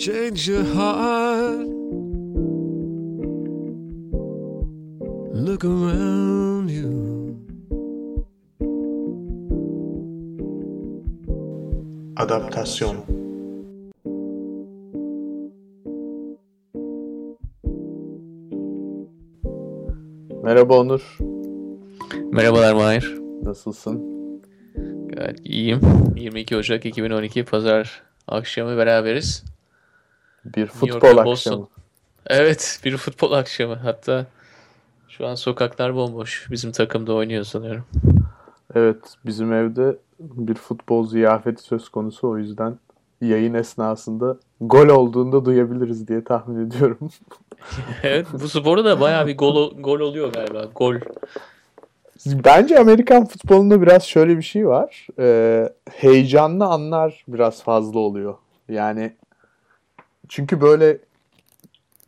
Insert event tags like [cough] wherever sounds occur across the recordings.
change your heart. Look around you. Adaptasyon Merhaba Onur. Merhabalar Mahir. Nasılsın? Gayet iyiyim. 22 Ocak 2012 Pazar akşamı beraberiz. Bir futbol akşamı. Evet [laughs] bir futbol akşamı. Hatta şu an sokaklar bomboş. Bizim takımda oynuyor sanıyorum. Evet bizim evde bir futbol ziyafeti söz konusu o yüzden yayın esnasında gol olduğunda duyabiliriz diye tahmin ediyorum. [laughs] evet bu sporda da bayağı bir gol, gol oluyor galiba. Gol. Bence Amerikan futbolunda biraz şöyle bir şey var. Ee, heyecanlı anlar biraz fazla oluyor. Yani çünkü böyle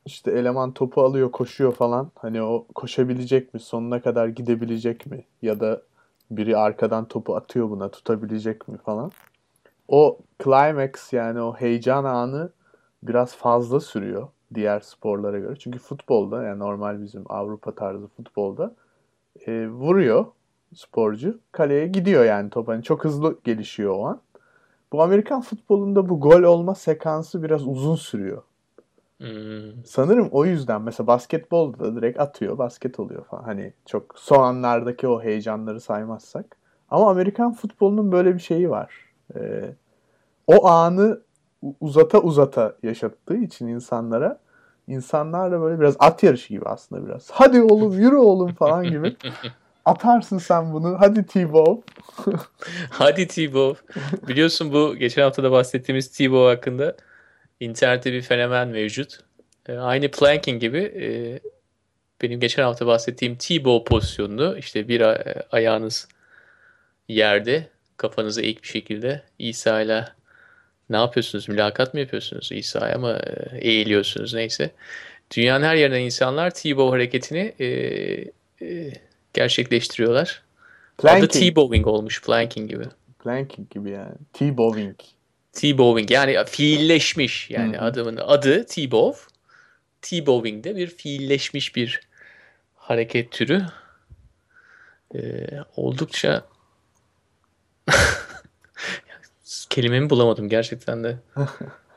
işte eleman topu alıyor koşuyor falan. Hani o koşabilecek mi? Sonuna kadar gidebilecek mi? Ya da biri arkadan topu atıyor buna tutabilecek mi falan. O climax yani o heyecan anı biraz fazla sürüyor diğer sporlara göre. Çünkü futbolda yani normal bizim Avrupa tarzı futbolda e, vuruyor sporcu. Kaleye gidiyor yani top. Hani çok hızlı gelişiyor o an. Bu Amerikan futbolunda bu gol olma sekansı biraz uzun sürüyor. Hmm. Sanırım o yüzden mesela basketbolda da direkt atıyor basket oluyor falan. Hani çok son anlardaki o heyecanları saymazsak. Ama Amerikan futbolunun böyle bir şeyi var. Ee, o anı uzata uzata yaşattığı için insanlara insanlar da böyle biraz at yarışı gibi aslında biraz. Hadi oğlum yürü oğlum falan gibi. [laughs] Atarsın sen bunu. Hadi T-Bow. [laughs] Hadi T-Bow. Biliyorsun bu geçen hafta da bahsettiğimiz T-Bow hakkında internette bir fenomen mevcut. E, aynı planking gibi e, benim geçen hafta bahsettiğim T-Bow pozisyonunu işte bir ayağınız yerde kafanızı eğik bir şekilde İsa ile ne yapıyorsunuz? Mülakat mı yapıyorsunuz İsa'ya mı e, eğiliyorsunuz neyse. Dünyanın her yerinden insanlar T-Bow hareketini e, e, gerçekleştiriyorlar. Planking. Adı T-Bowing olmuş planking gibi. Planking gibi yani. T-Bowing. T-Bowing yani fiilleşmiş yani Hı-hı. adımın adı T-Bow. T-Bowing de bir fiilleşmiş bir hareket türü. Ee, oldukça [laughs] kelimemi bulamadım gerçekten de. [laughs]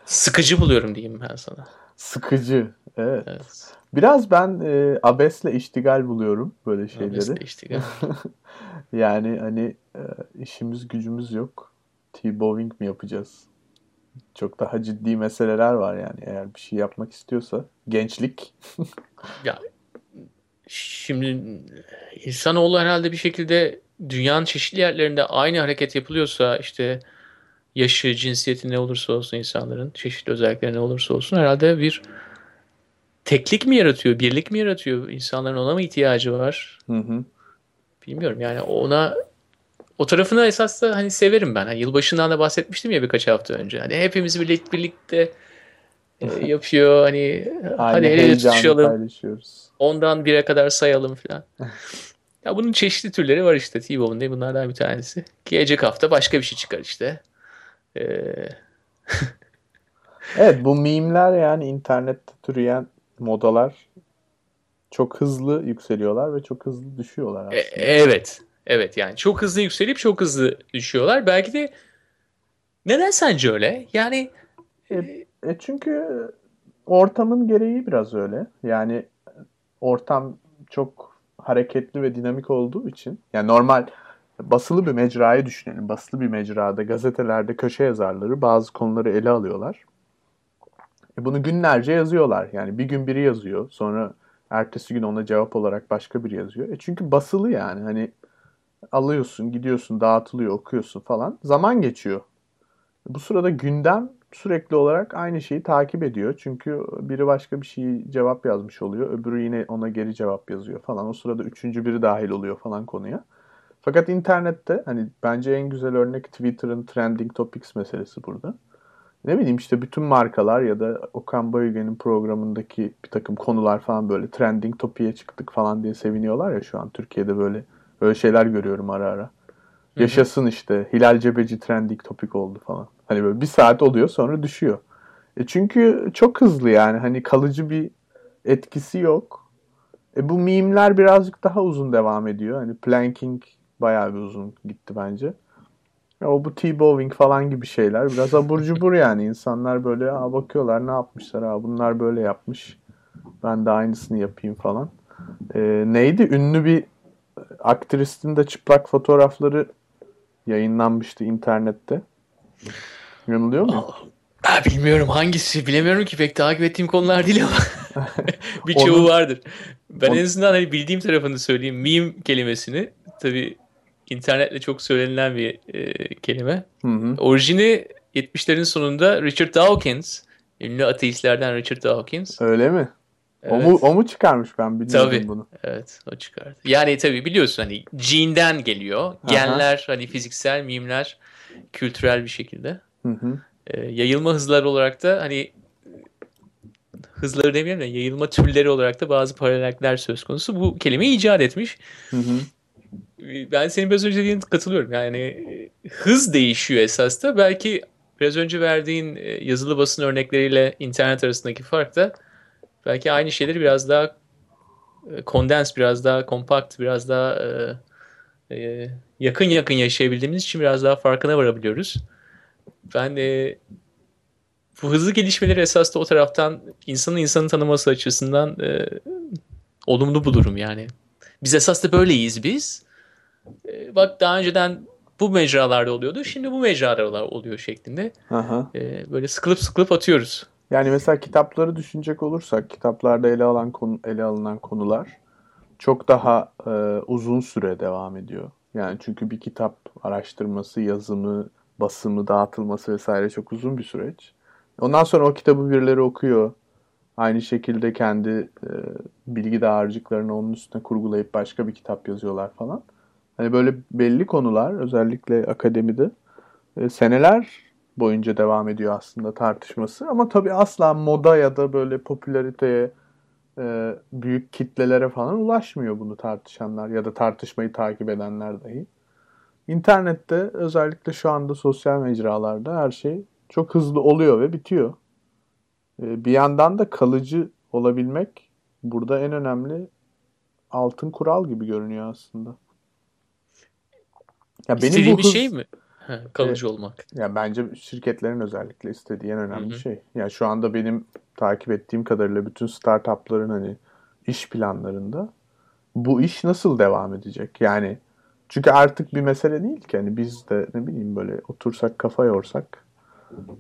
Sıkıcı buluyorum diyeyim ben sana. Sıkıcı. Evet. evet. Biraz ben e, abesle iştigal buluyorum böyle şeyleri. Abesle iştigal. [laughs] yani hani e, işimiz gücümüz yok. T-Bowing mi yapacağız? Çok daha ciddi meseleler var yani eğer bir şey yapmak istiyorsa. Gençlik. ya şimdi insanoğlu herhalde bir şekilde dünyanın çeşitli yerlerinde aynı hareket yapılıyorsa işte yaşı, cinsiyeti ne olursa olsun insanların, çeşitli özellikleri ne olursa olsun herhalde bir teklik mi yaratıyor, birlik mi yaratıyor? İnsanların ona mı ihtiyacı var? Hı hı. Bilmiyorum yani ona o tarafını esas da hani severim ben. Hani yılbaşından da bahsetmiştim ya birkaç hafta önce. Hani hepimiz birlikte, birlikte e, [laughs] yapıyor. Hani hadi el ele tutuşalım. Ondan bire kadar sayalım falan. [laughs] ya bunun çeşitli türleri var işte. T-Bow'un bunlardan bir tanesi. Gelecek hafta başka bir şey çıkar işte. Ee... [laughs] evet bu mimler yani internette türeyen modalar çok hızlı yükseliyorlar ve çok hızlı düşüyorlar e, aslında. E, evet. Evet yani çok hızlı yükselip çok hızlı düşüyorlar. Belki de neden sence öyle? Yani e, e çünkü ortamın gereği biraz öyle. Yani ortam çok hareketli ve dinamik olduğu için yani normal basılı bir mecrayı düşünelim. Basılı bir mecrada gazetelerde köşe yazarları bazı konuları ele alıyorlar. E bunu günlerce yazıyorlar. Yani bir gün biri yazıyor. Sonra ertesi gün ona cevap olarak başka biri yazıyor. E çünkü basılı yani. Hani alıyorsun, gidiyorsun, dağıtılıyor, okuyorsun falan. Zaman geçiyor. Bu sırada gündem sürekli olarak aynı şeyi takip ediyor. Çünkü biri başka bir şeyi cevap yazmış oluyor. Öbürü yine ona geri cevap yazıyor falan. O sırada üçüncü biri dahil oluyor falan konuya. Fakat internette hani bence en güzel örnek Twitter'ın trending topics meselesi burada. Ne bileyim işte bütün markalar ya da Okan Bayülgen'in programındaki bir takım konular falan böyle trending topic'e çıktık falan diye seviniyorlar ya şu an Türkiye'de böyle böyle şeyler görüyorum ara ara. Yaşasın işte Hilal Cebeci trending topik oldu falan. Hani böyle bir saat oluyor sonra düşüyor. E çünkü çok hızlı yani hani kalıcı bir etkisi yok. E bu mimler birazcık daha uzun devam ediyor. Hani planking bayağı bir uzun gitti bence. Ya o bu T-bowing falan gibi şeyler biraz abur cubur yani. insanlar böyle Aa, bakıyorlar ne yapmışlar. Aa, bunlar böyle yapmış. Ben de aynısını yapayım falan. E, neydi? Ünlü bir aktristin de çıplak fotoğrafları yayınlanmıştı internette. Yanılıyor mu? Aa, bilmiyorum hangisi bilemiyorum ki pek takip ettiğim konular değil ama [laughs] [laughs] birçoğu vardır. Ben Onun- en azından hani bildiğim tarafını söyleyeyim. Meme kelimesini tabii internetle çok söylenilen bir e, kelime. Hı hı. Orijini 70'lerin sonunda Richard Dawkins, ünlü ateistlerden Richard Dawkins. Öyle mi? O Evet. mu o mu çıkarmış ben bilmiyordum Tabii. bunu. Evet, o çıkardı. Yani tabii biliyorsun hani gene'den geliyor. Genler hani fiziksel, mimler kültürel bir şekilde. Hı hı. Ee, yayılma hızları olarak da hani hızları demeyelim de yayılma türleri olarak da bazı paralellikler söz konusu. Bu kelimeyi icat etmiş. Hı hı. Ben senin biraz önce dediğine katılıyorum. Yani e, hız değişiyor esas da. Belki biraz önce verdiğin e, yazılı basın örnekleriyle internet arasındaki fark da belki aynı şeyleri biraz daha e, kondens, biraz daha kompakt, biraz daha e, yakın yakın yaşayabildiğimiz için biraz daha farkına varabiliyoruz. Ben e, bu hızlı gelişmeleri esas da o taraftan insanın insanı tanıması açısından e, olumlu bulurum yani. Biz esas da böyleyiz biz. E, bak daha önceden bu mecralarda oluyordu. Şimdi bu mecralar oluyor şeklinde. Aha. E, böyle sıkılıp sıkılıp atıyoruz. Yani mesela kitapları düşünecek olursak kitaplarda ele alan konu, ele alınan konular çok daha e, uzun süre devam ediyor. Yani çünkü bir kitap araştırması, yazımı, basımı, dağıtılması vesaire çok uzun bir süreç. Ondan sonra o kitabı birileri okuyor. Aynı şekilde kendi e, bilgi dağarcıklarını onun üstüne kurgulayıp başka bir kitap yazıyorlar falan. Hani böyle belli konular özellikle akademide e, seneler boyunca devam ediyor aslında tartışması. Ama tabii asla moda ya da böyle popülariteye, e, büyük kitlelere falan ulaşmıyor bunu tartışanlar ya da tartışmayı takip edenler dahi. İnternette özellikle şu anda sosyal mecralarda her şey çok hızlı oluyor ve bitiyor. E, bir yandan da kalıcı olabilmek burada en önemli altın kural gibi görünüyor aslında. Ya benim İstediğin bu bir hız- şey mi? Ha, kalıcı olmak. ya bence şirketlerin özellikle istediği en önemli Hı hı. şey. Ya şu anda benim takip ettiğim kadarıyla bütün startupların hani iş planlarında bu iş nasıl devam edecek? Yani çünkü artık bir mesele değil ki hani biz de ne bileyim böyle otursak kafa yorsak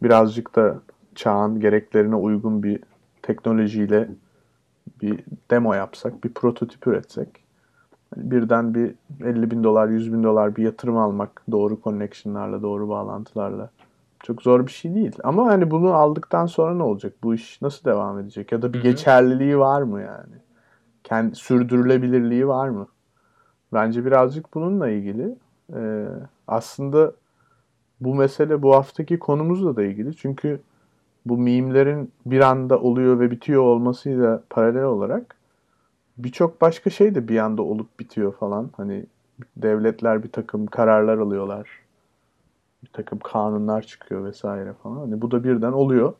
birazcık da çağın gereklerine uygun bir teknolojiyle bir demo yapsak, bir prototip üretsek birden bir 50 bin dolar, 100 bin dolar bir yatırım almak doğru connectionlarla, doğru bağlantılarla çok zor bir şey değil. Ama hani bunu aldıktan sonra ne olacak? Bu iş nasıl devam edecek? Ya da bir Hı hı. geçerliliği var mı yani? Kendi sürdürülebilirliği var mı? Bence birazcık bununla ilgili. Ee, aslında bu mesele bu haftaki konumuzla da ilgili. Çünkü bu mimlerin bir anda oluyor ve bitiyor olmasıyla paralel olarak birçok başka şey de bir anda olup bitiyor falan. Hani devletler bir takım kararlar alıyorlar. Bir takım kanunlar çıkıyor vesaire falan. Hani bu da birden oluyor.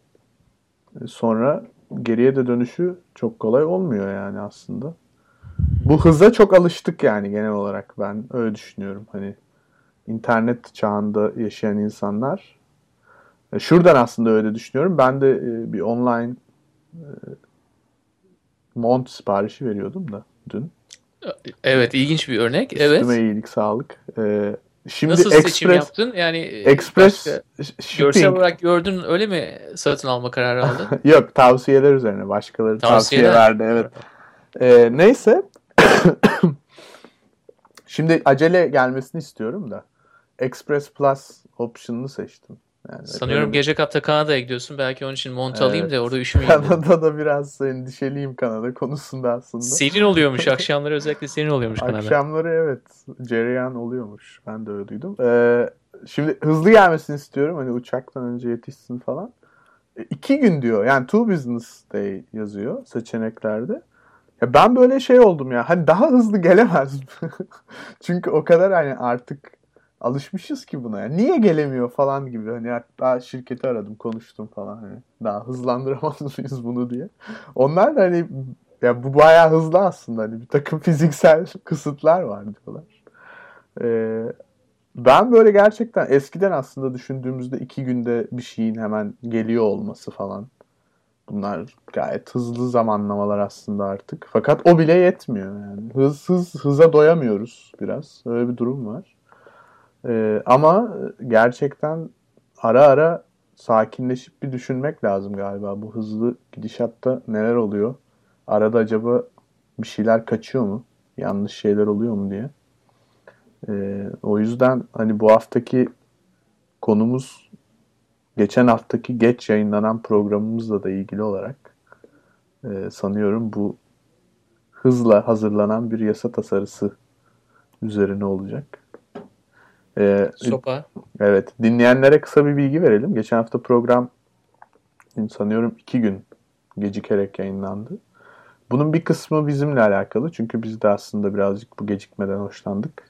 E, Sonra geriye de dönüşü çok kolay olmuyor yani aslında. Bu hıza çok alıştık yani genel olarak ben öyle düşünüyorum. Hani internet çağında yaşayan insanlar e, şuradan aslında öyle düşünüyorum. Ben de e, bir online mont siparişi veriyordum da dün. Evet ilginç bir örnek. Evet. Üstüme iyilik sağlık. E, şimdi Nasıl seçim Express yaptın? Yani e, Express shipping görsel olarak gördün öyle mi satın alma kararı aldın? [laughs] yok tavsiyeler üzerine başkaları tavsiye verdi evet. E, neyse [coughs] şimdi acele gelmesini istiyorum da Express Plus option'ını seçtim. Yani Sanıyorum öyle bir- gelecek hafta Kanada'ya gidiyorsun. Belki onun için mont Evet. alayım da orada üşümeyeyim. Kanada'da biraz endişeliyim Kanada konusunda aslında. Serin oluyormuş. Akşamları özellikle serin oluyormuş Kanada. Akşamları evet cereyan oluyormuş. Ben de öyle duydum. Ee, şimdi hızlı gelmesini istiyorum. Hani uçaktan önce yetişsin falan. E, iki gün diyor. Yani two business day yazıyor seçeneklerde. Ya ben böyle şey oldum ya. Hani daha hızlı gelemez? [laughs] Çünkü o kadar hani artık alışmışız ki buna. Yani niye gelemiyor falan gibi. Hani hatta şirketi aradım konuştum falan. Hani daha hızlandıramaz [laughs] mıyız bunu diye. Onlar da hani ya bu bayağı hızlı aslında. Hani bir takım [laughs] fiziksel kısıtlar var diyorlar. Ee, ben böyle gerçekten eskiden aslında düşündüğümüzde iki günde bir şeyin hemen geliyor olması falan. Bunlar gayet hızlı zamanlamalar aslında artık. Fakat o bile yetmiyor yani. Hız hız hıza doyamıyoruz biraz. Öyle bir durum var. Ee, ama gerçekten ara ara sakinleşip bir düşünmek lazım galiba. Bu hızlı gidişatta neler oluyor? Arada acaba bir şeyler kaçıyor mu? Yanlış şeyler oluyor mu diye. Ee, o yüzden hani bu haftaki konumuz geçen haftaki geç yayınlanan programımızla da ilgili olarak e, sanıyorum bu hızla hazırlanan bir yasa tasarısı üzerine olacak. Ee, Sopa. Evet. Dinleyenlere kısa bir bilgi verelim. Geçen hafta program sanıyorum iki gün gecikerek yayınlandı. Bunun bir kısmı bizimle alakalı. Çünkü biz de aslında birazcık bu gecikmeden hoşlandık.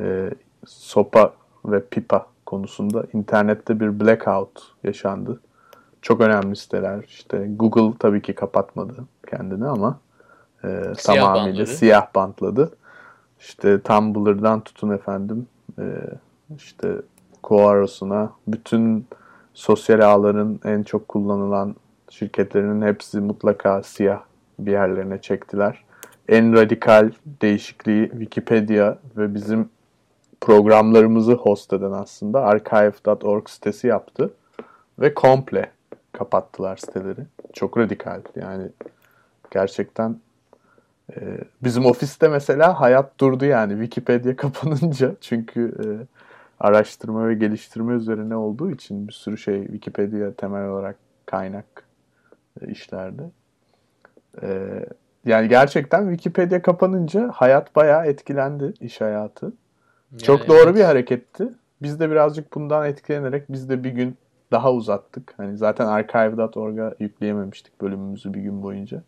Ee, sopa ve pipa konusunda internette bir blackout yaşandı. Çok önemli siteler. İşte Google tabii ki kapatmadı kendini ama e, siyah tamamıyla bantladı. siyah bantladı. İşte Tumblr'dan tutun efendim e, işte Quoros'una bütün sosyal ağların en çok kullanılan şirketlerinin hepsi mutlaka siyah bir yerlerine çektiler. En radikal değişikliği Wikipedia ve bizim programlarımızı host eden aslında archive.org sitesi yaptı. Ve komple kapattılar siteleri. Çok radikal yani gerçekten bizim ofiste mesela hayat durdu yani Wikipedia [laughs] kapanınca çünkü e, araştırma ve geliştirme üzerine olduğu için bir sürü şey Wikipedia temel olarak kaynak e, işlerde. E, yani gerçekten Wikipedia kapanınca hayat bayağı etkilendi iş hayatı. Çok yani doğru evet. bir hareketti. Biz de birazcık bundan etkilenerek biz de bir gün daha uzattık. Hani zaten archive.org'a yükleyememiştik bölümümüzü bir gün boyunca.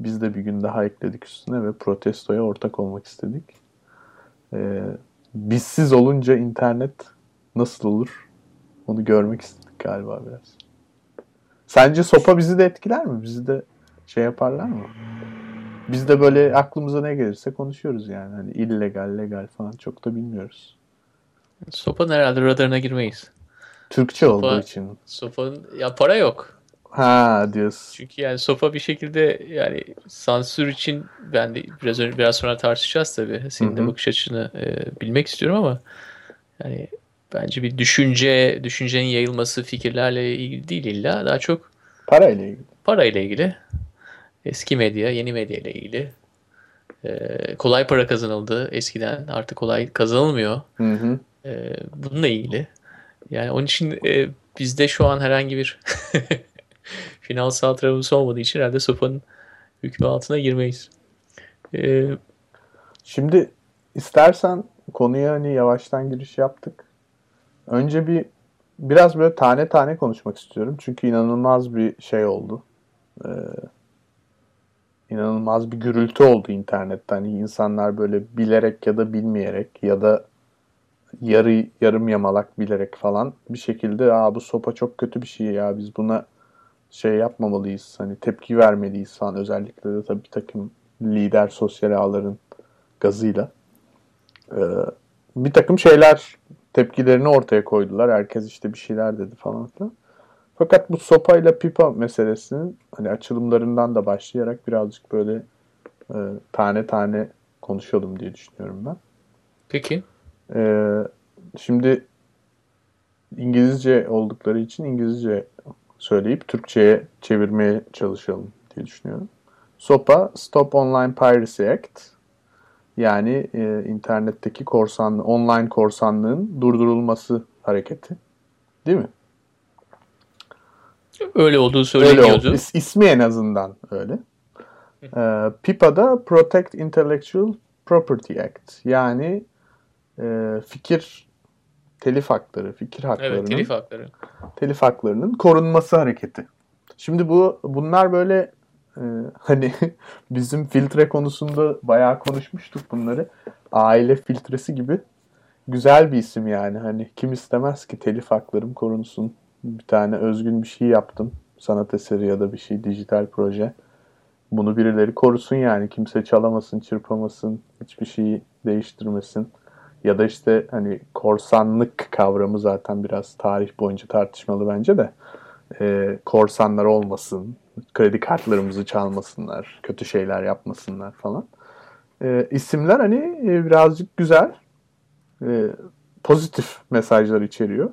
Biz de bir gün daha ekledik üstüne ve protestoya ortak olmak istedik. Ee, bizsiz olunca internet nasıl olur? Onu görmek istedik galiba biraz. Sence sopa bizi de etkiler mi? Bizi de şey yaparlar mı? Biz de böyle aklımıza ne gelirse konuşuyoruz yani. Hani illegal, legal falan çok da bilmiyoruz. Sopa'nın herhalde radarına girmeyiz. Türkçe Sopa, olduğu için. Sopa'nın ya para yok. Ha diyorsun. Çünkü yani Sopa bir şekilde yani sansür için ben de biraz önce biraz sonra tartışacağız tabii. Senin de bakış açını e, bilmek istiyorum ama yani bence bir düşünce, düşüncenin yayılması fikirlerle ilgili değil illa daha çok parayla ilgili. Parayla ilgili eski medya, yeni medya ile ilgili. Ee, kolay para kazanıldı eskiden. Artık kolay kazanılmıyor. Hı hı. Ee, bununla ilgili. Yani onun için e, bizde şu an herhangi bir [laughs] finansal travması olmadığı için herhalde sopanın hükmü altına girmeyiz. Ee, Şimdi istersen konuya hani yavaştan giriş yaptık. Önce bir biraz böyle tane tane konuşmak istiyorum. Çünkü inanılmaz bir şey oldu. Ee, inanılmaz bir gürültü oldu internette. Hani insanlar böyle bilerek ya da bilmeyerek ya da yarı yarım yamalak bilerek falan bir şekilde aa bu sopa çok kötü bir şey ya biz buna şey yapmamalıyız hani tepki vermeliyiz falan özellikle de tabii bir takım lider sosyal ağların gazıyla ee, bir takım şeyler tepkilerini ortaya koydular herkes işte bir şeyler dedi falan filan fakat bu sopayla pipa meselesinin hani açılımlarından da başlayarak birazcık böyle e, tane tane konuşalım diye düşünüyorum ben. Peki. E, şimdi İngilizce oldukları için İngilizce söyleyip Türkçe'ye çevirmeye çalışalım diye düşünüyorum. SOPA, Stop Online Piracy Act. Yani e, internetteki korsan, online korsanlığın durdurulması hareketi. Değil mi? Öyle olduğu söyleniyordu. Öyle oldu. İs, ismi en azından öyle. Ee, PIPA'da Protect Intellectual Property Act. Yani e, fikir telif hakları, fikir haklarının evet, telif hakları. Telif haklarının korunması hareketi. Şimdi bu bunlar böyle e, hani [laughs] bizim filtre konusunda bayağı konuşmuştuk bunları. Aile filtresi gibi güzel bir isim yani. Hani kim istemez ki telif haklarım korunsun. Bir tane özgün bir şey yaptım. Sanat eseri ya da bir şey, dijital proje. Bunu birileri korusun yani. Kimse çalamasın, çırpamasın, hiçbir şeyi değiştirmesin. Ya da işte hani korsanlık kavramı zaten biraz tarih boyunca tartışmalı bence de. Ee, korsanlar olmasın, kredi kartlarımızı çalmasınlar, kötü şeyler yapmasınlar falan. Ee, isimler hani e, birazcık güzel, e, pozitif mesajlar içeriyor.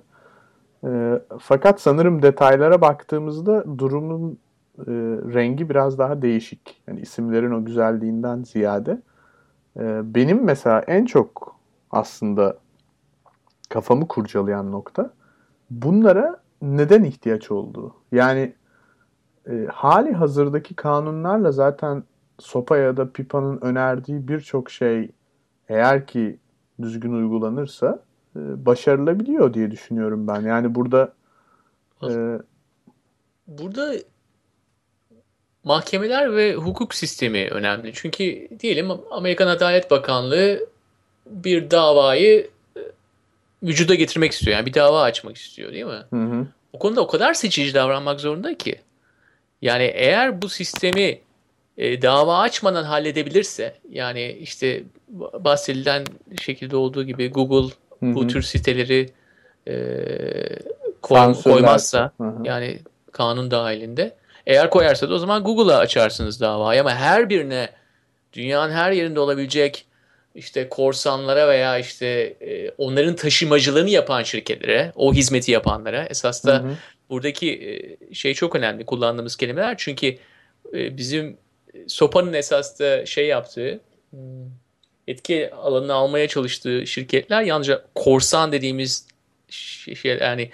E, fakat sanırım detaylara baktığımızda durumun e, rengi biraz daha değişik. Yani isimlerin o güzelliğinden ziyade. E, benim mesela en çok aslında kafamı kurcalayan nokta bunlara neden ihtiyaç olduğu. Yani e, hali hazırdaki kanunlarla zaten Sopa ya da Pipa'nın önerdiği birçok şey eğer ki düzgün uygulanırsa e, başarılabiliyor diye düşünüyorum ben. Yani burada e, burada mahkemeler ve hukuk sistemi önemli. Çünkü diyelim Amerikan Adalet Bakanlığı bir davayı e, vücuda getirmek istiyor. Yani bir dava açmak istiyor değil mi? hı hı. O konuda o kadar seçici davranmak zorunda ki. Yani eğer bu sistemi e, dava açmadan halledebilirse yani işte bahsedilen şekilde olduğu gibi Google Hı bu tür siteleri e, koy- koymazsa Hı hı. yani kanun dahilinde eğer koyarsa da o zaman Google'a açarsınız davayı ama her birine dünyanın her yerinde olabilecek işte korsanlara veya işte e, onların taşımacılığını yapan şirketlere, o hizmeti yapanlara esas da Hı hı. buradaki e, şey çok önemli kullandığımız kelimeler çünkü e, bizim Sopa'nın esas da şey yaptığı hmm, etki alanını almaya çalıştığı şirketler yalnızca korsan dediğimiz şey, şey- yani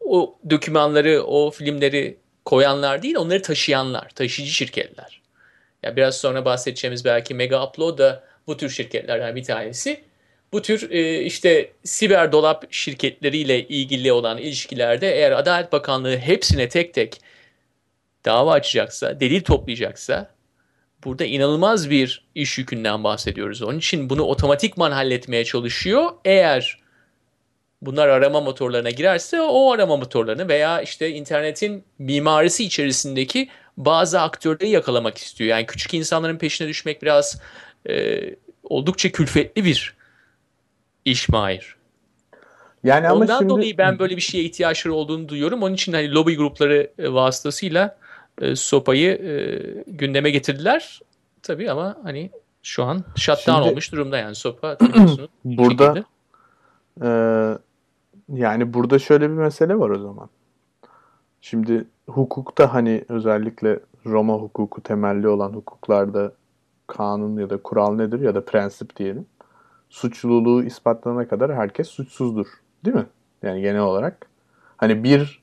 o dokümanları, o filmleri koyanlar değil, onları taşıyanlar, taşıyıcı şirketler. Ya biraz sonra bahsedeceğimiz belki Mega Upload da bu tür şirketlerden bir tanesi. Bu tür e, işte siber dolap şirketleriyle ilgili olan ilişkilerde eğer Adalet Bakanlığı hepsine tek tek dava açacaksa, delil toplayacaksa burada inanılmaz bir iş yükünden bahsediyoruz. Onun için bunu otomatikman halletmeye çalışıyor. Eğer bunlar arama motorlarına girerse o arama motorlarını veya işte internetin mimarisi içerisindeki bazı aktörleri yakalamak istiyor. Yani küçük insanların peşine düşmek biraz e, oldukça külfetli bir iş Mahir. Yani ama Ondan şimdi dolayı ben böyle bir şeye ihtiyaçları olduğunu duyuyorum. Onun için hani lobi grupları e, vasıtasıyla e, sopayı e, gündeme getirdiler. Tabii ama hani şu an shutdown Şimdi- olmuş durumda yani sopa [clears throat] Burada-. Ee, yani burada şöyle bir mesele var o zaman. Şimdi hukukta hani özellikle Roma hukuku temelli olan hukuklarda kanun ya da kural nedir ya da prensip diyelim. Suçluluğu ispatlanana kadar herkes suçsuzdur. Değil mi? Yani genel olarak. Hani bir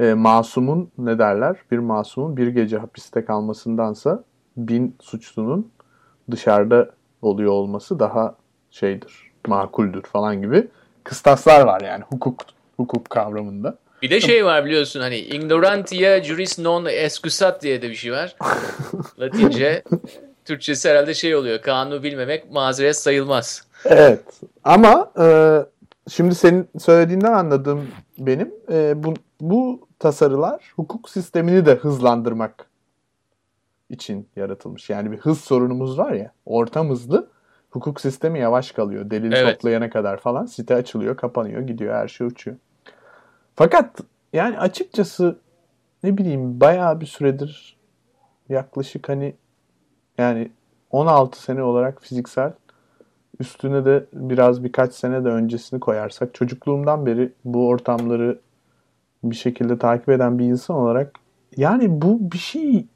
e, masumun ne derler? Bir masumun bir gece hapiste kalmasındansa bin suçlunun dışarıda oluyor olması daha şeydir, makuldür falan gibi kıstaslar var yani hukuk hukuk kavramında. Bir de şey var biliyorsun hani ignorantia juris non excusat diye de bir şey var. [laughs] Latince Türkçesi herhalde şey oluyor. Kanunu bilmemek mazeret sayılmaz. Evet ama e, şimdi senin söylediğinden anladığım benim e, bu, bu tasarılar hukuk sistemini de hızlandırmak için yaratılmış. Yani bir hız sorunumuz var ya ortam hızlı hukuk sistemi yavaş kalıyor. Delil Evet. toplayana kadar falan site açılıyor kapanıyor gidiyor her şey uçuyor. Fakat yani açıkçası ne bileyim bayağı bir süredir yaklaşık hani yani 16 sene olarak fiziksel üstüne de biraz birkaç sene de öncesini koyarsak çocukluğumdan beri bu ortamları bir şekilde takip eden bir insan olarak yani bu bir şey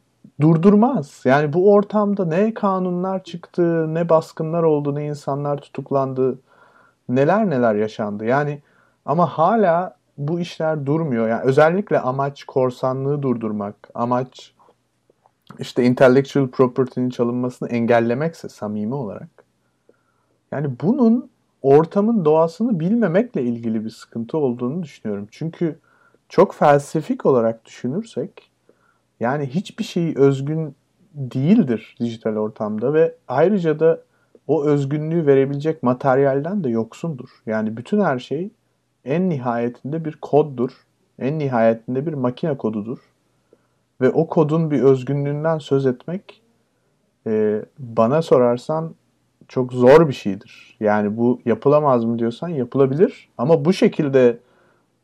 durdurmaz. Yani bu ortamda ne kanunlar çıktı, ne baskınlar oldu, ne insanlar tutuklandı, neler neler yaşandı. Yani ama hala bu işler durmuyor. Yani özellikle amaç korsanlığı durdurmak, amaç işte intellectual property'nin çalınmasını engellemekse samimi olarak yani bunun ortamın doğasını bilmemekle ilgili bir sıkıntı olduğunu düşünüyorum. Çünkü çok felsefik olarak düşünürsek yani hiçbir şey özgün değildir dijital ortamda ve ayrıca da o özgünlüğü verebilecek materyalden de yoksundur. Yani bütün her şey en nihayetinde bir koddur. En nihayetinde bir makine kodudur. Ve o kodun bir özgünlüğünden söz etmek e, bana sorarsan çok zor bir şeydir. Yani bu yapılamaz mı diyorsan yapılabilir. Ama bu şekilde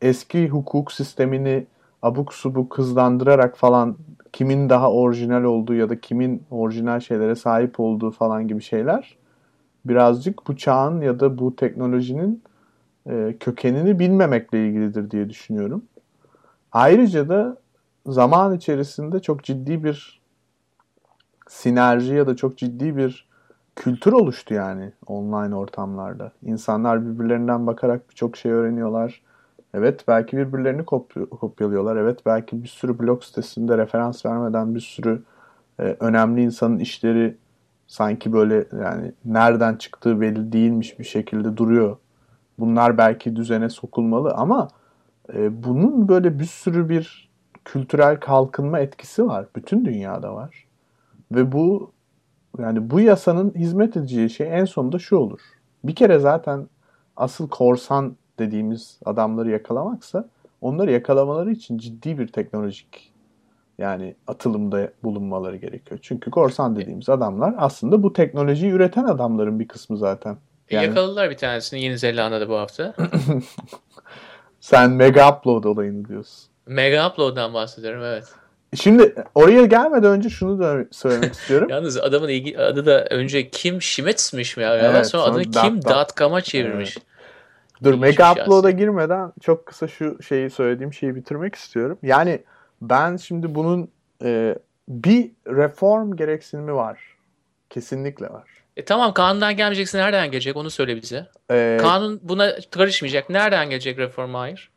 eski hukuk sistemini abuk subuk hızlandırarak falan kimin daha orijinal olduğu ya da kimin orijinal şeylere sahip olduğu falan gibi şeyler birazcık bu çağın ya da bu teknolojinin e, kökenini bilmemekle ilgilidir diye düşünüyorum. Ayrıca da zaman içerisinde çok ciddi bir sinerji ya da çok ciddi bir kültür oluştu yani online ortamlarda. İnsanlar birbirlerinden bakarak birçok şey öğreniyorlar. Evet belki birbirlerini kopyalıyorlar. Evet belki bir sürü blog sitesinde referans vermeden bir sürü e, önemli insanın işleri sanki böyle yani nereden çıktığı belli değilmiş bir şekilde duruyor. Bunlar belki düzene sokulmalı ama e, bunun böyle bir sürü bir kültürel kalkınma etkisi var. Bütün dünyada var. Ve bu yani bu yasanın hizmet edeceği şey en sonunda şu olur. Bir kere zaten asıl korsan dediğimiz adamları yakalamaksa onları yakalamaları için ciddi bir teknolojik yani atılımda bulunmaları gerekiyor. Çünkü korsan dediğimiz adamlar aslında bu teknolojiyi üreten adamların bir kısmı zaten. E, yani... Yakaladılar bir tanesini Yeni Zelanda'da bu hafta. [laughs] Sen Mega Upload olayını diyorsun. Mega Upload'dan bahsediyorum evet. Şimdi oraya gelmeden önce şunu da söylemek [laughs] istiyorum. Yalnız adamın ilgi, adı da önce Kim Schmitz'miş mi ya? Evet, sonra, sonra adını Kim.com'a çevirmiş. Evet. Dur Mega Upload'a girmeden çok kısa şu şeyi söylediğim şeyi bitirmek istiyorum. Yani ben şimdi bunun e, bir reform gereksinimi var. Kesinlikle var. E tamam kanundan gelmeyeceksin nereden gelecek onu söyle bize. Ee, Kanun buna karışmayacak. Nereden gelecek reform hayır?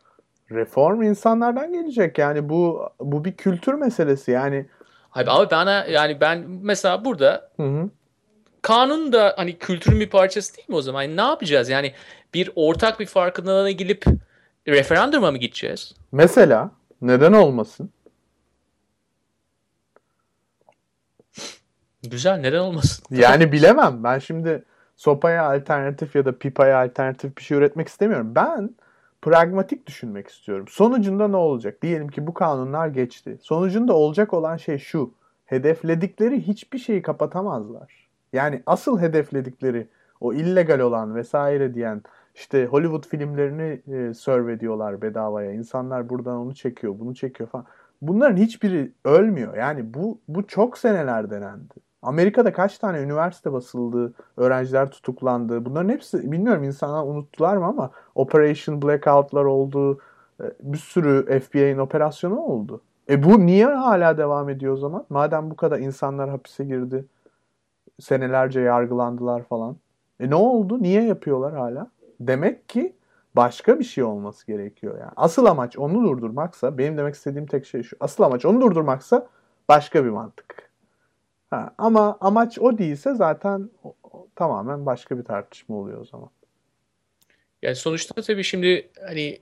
Reform insanlardan gelecek. Yani bu bu bir kültür meselesi. Yani Hayır, abi bana yani ben mesela burada hı hı. kanun da hani kültürün bir parçası değil mi o zaman? Yani ne yapacağız? Yani bir ortak bir farkındalığına gelip referanduma mı gideceğiz? Mesela neden olmasın? Güzel neden olmasın? [laughs] yani bilemem. Ben şimdi sopaya alternatif ya da pipaya alternatif bir şey üretmek istemiyorum. Ben pragmatik düşünmek istiyorum. Sonucunda ne olacak? Diyelim ki bu kanunlar geçti. Sonucunda olacak olan şey şu. Hedefledikleri hiçbir şeyi kapatamazlar. Yani asıl hedefledikleri o illegal olan vesaire diyen işte Hollywood filmlerini e, serve ediyorlar bedavaya. İnsanlar buradan onu çekiyor, bunu çekiyor falan. Bunların hiçbiri ölmüyor. Yani bu bu çok seneler denendi. Amerika'da kaç tane üniversite basıldı, öğrenciler tutuklandı. Bunların hepsi bilmiyorum insanlar unuttular mı ama Operation Blackout'lar oldu. E, bir sürü FBI'nin operasyonu oldu. E bu niye hala devam ediyor o zaman? Madem bu kadar insanlar hapise girdi, senelerce yargılandılar falan. E ne oldu? Niye yapıyorlar hala? Demek ki başka bir şey olması gerekiyor yani. Asıl amaç onu durdurmaksa, benim demek istediğim tek şey şu. Asıl amaç onu durdurmaksa başka bir mantık. Ha, ama amaç o değilse zaten o, o, tamamen başka bir tartışma oluyor o zaman. Yani sonuçta tabii şimdi hani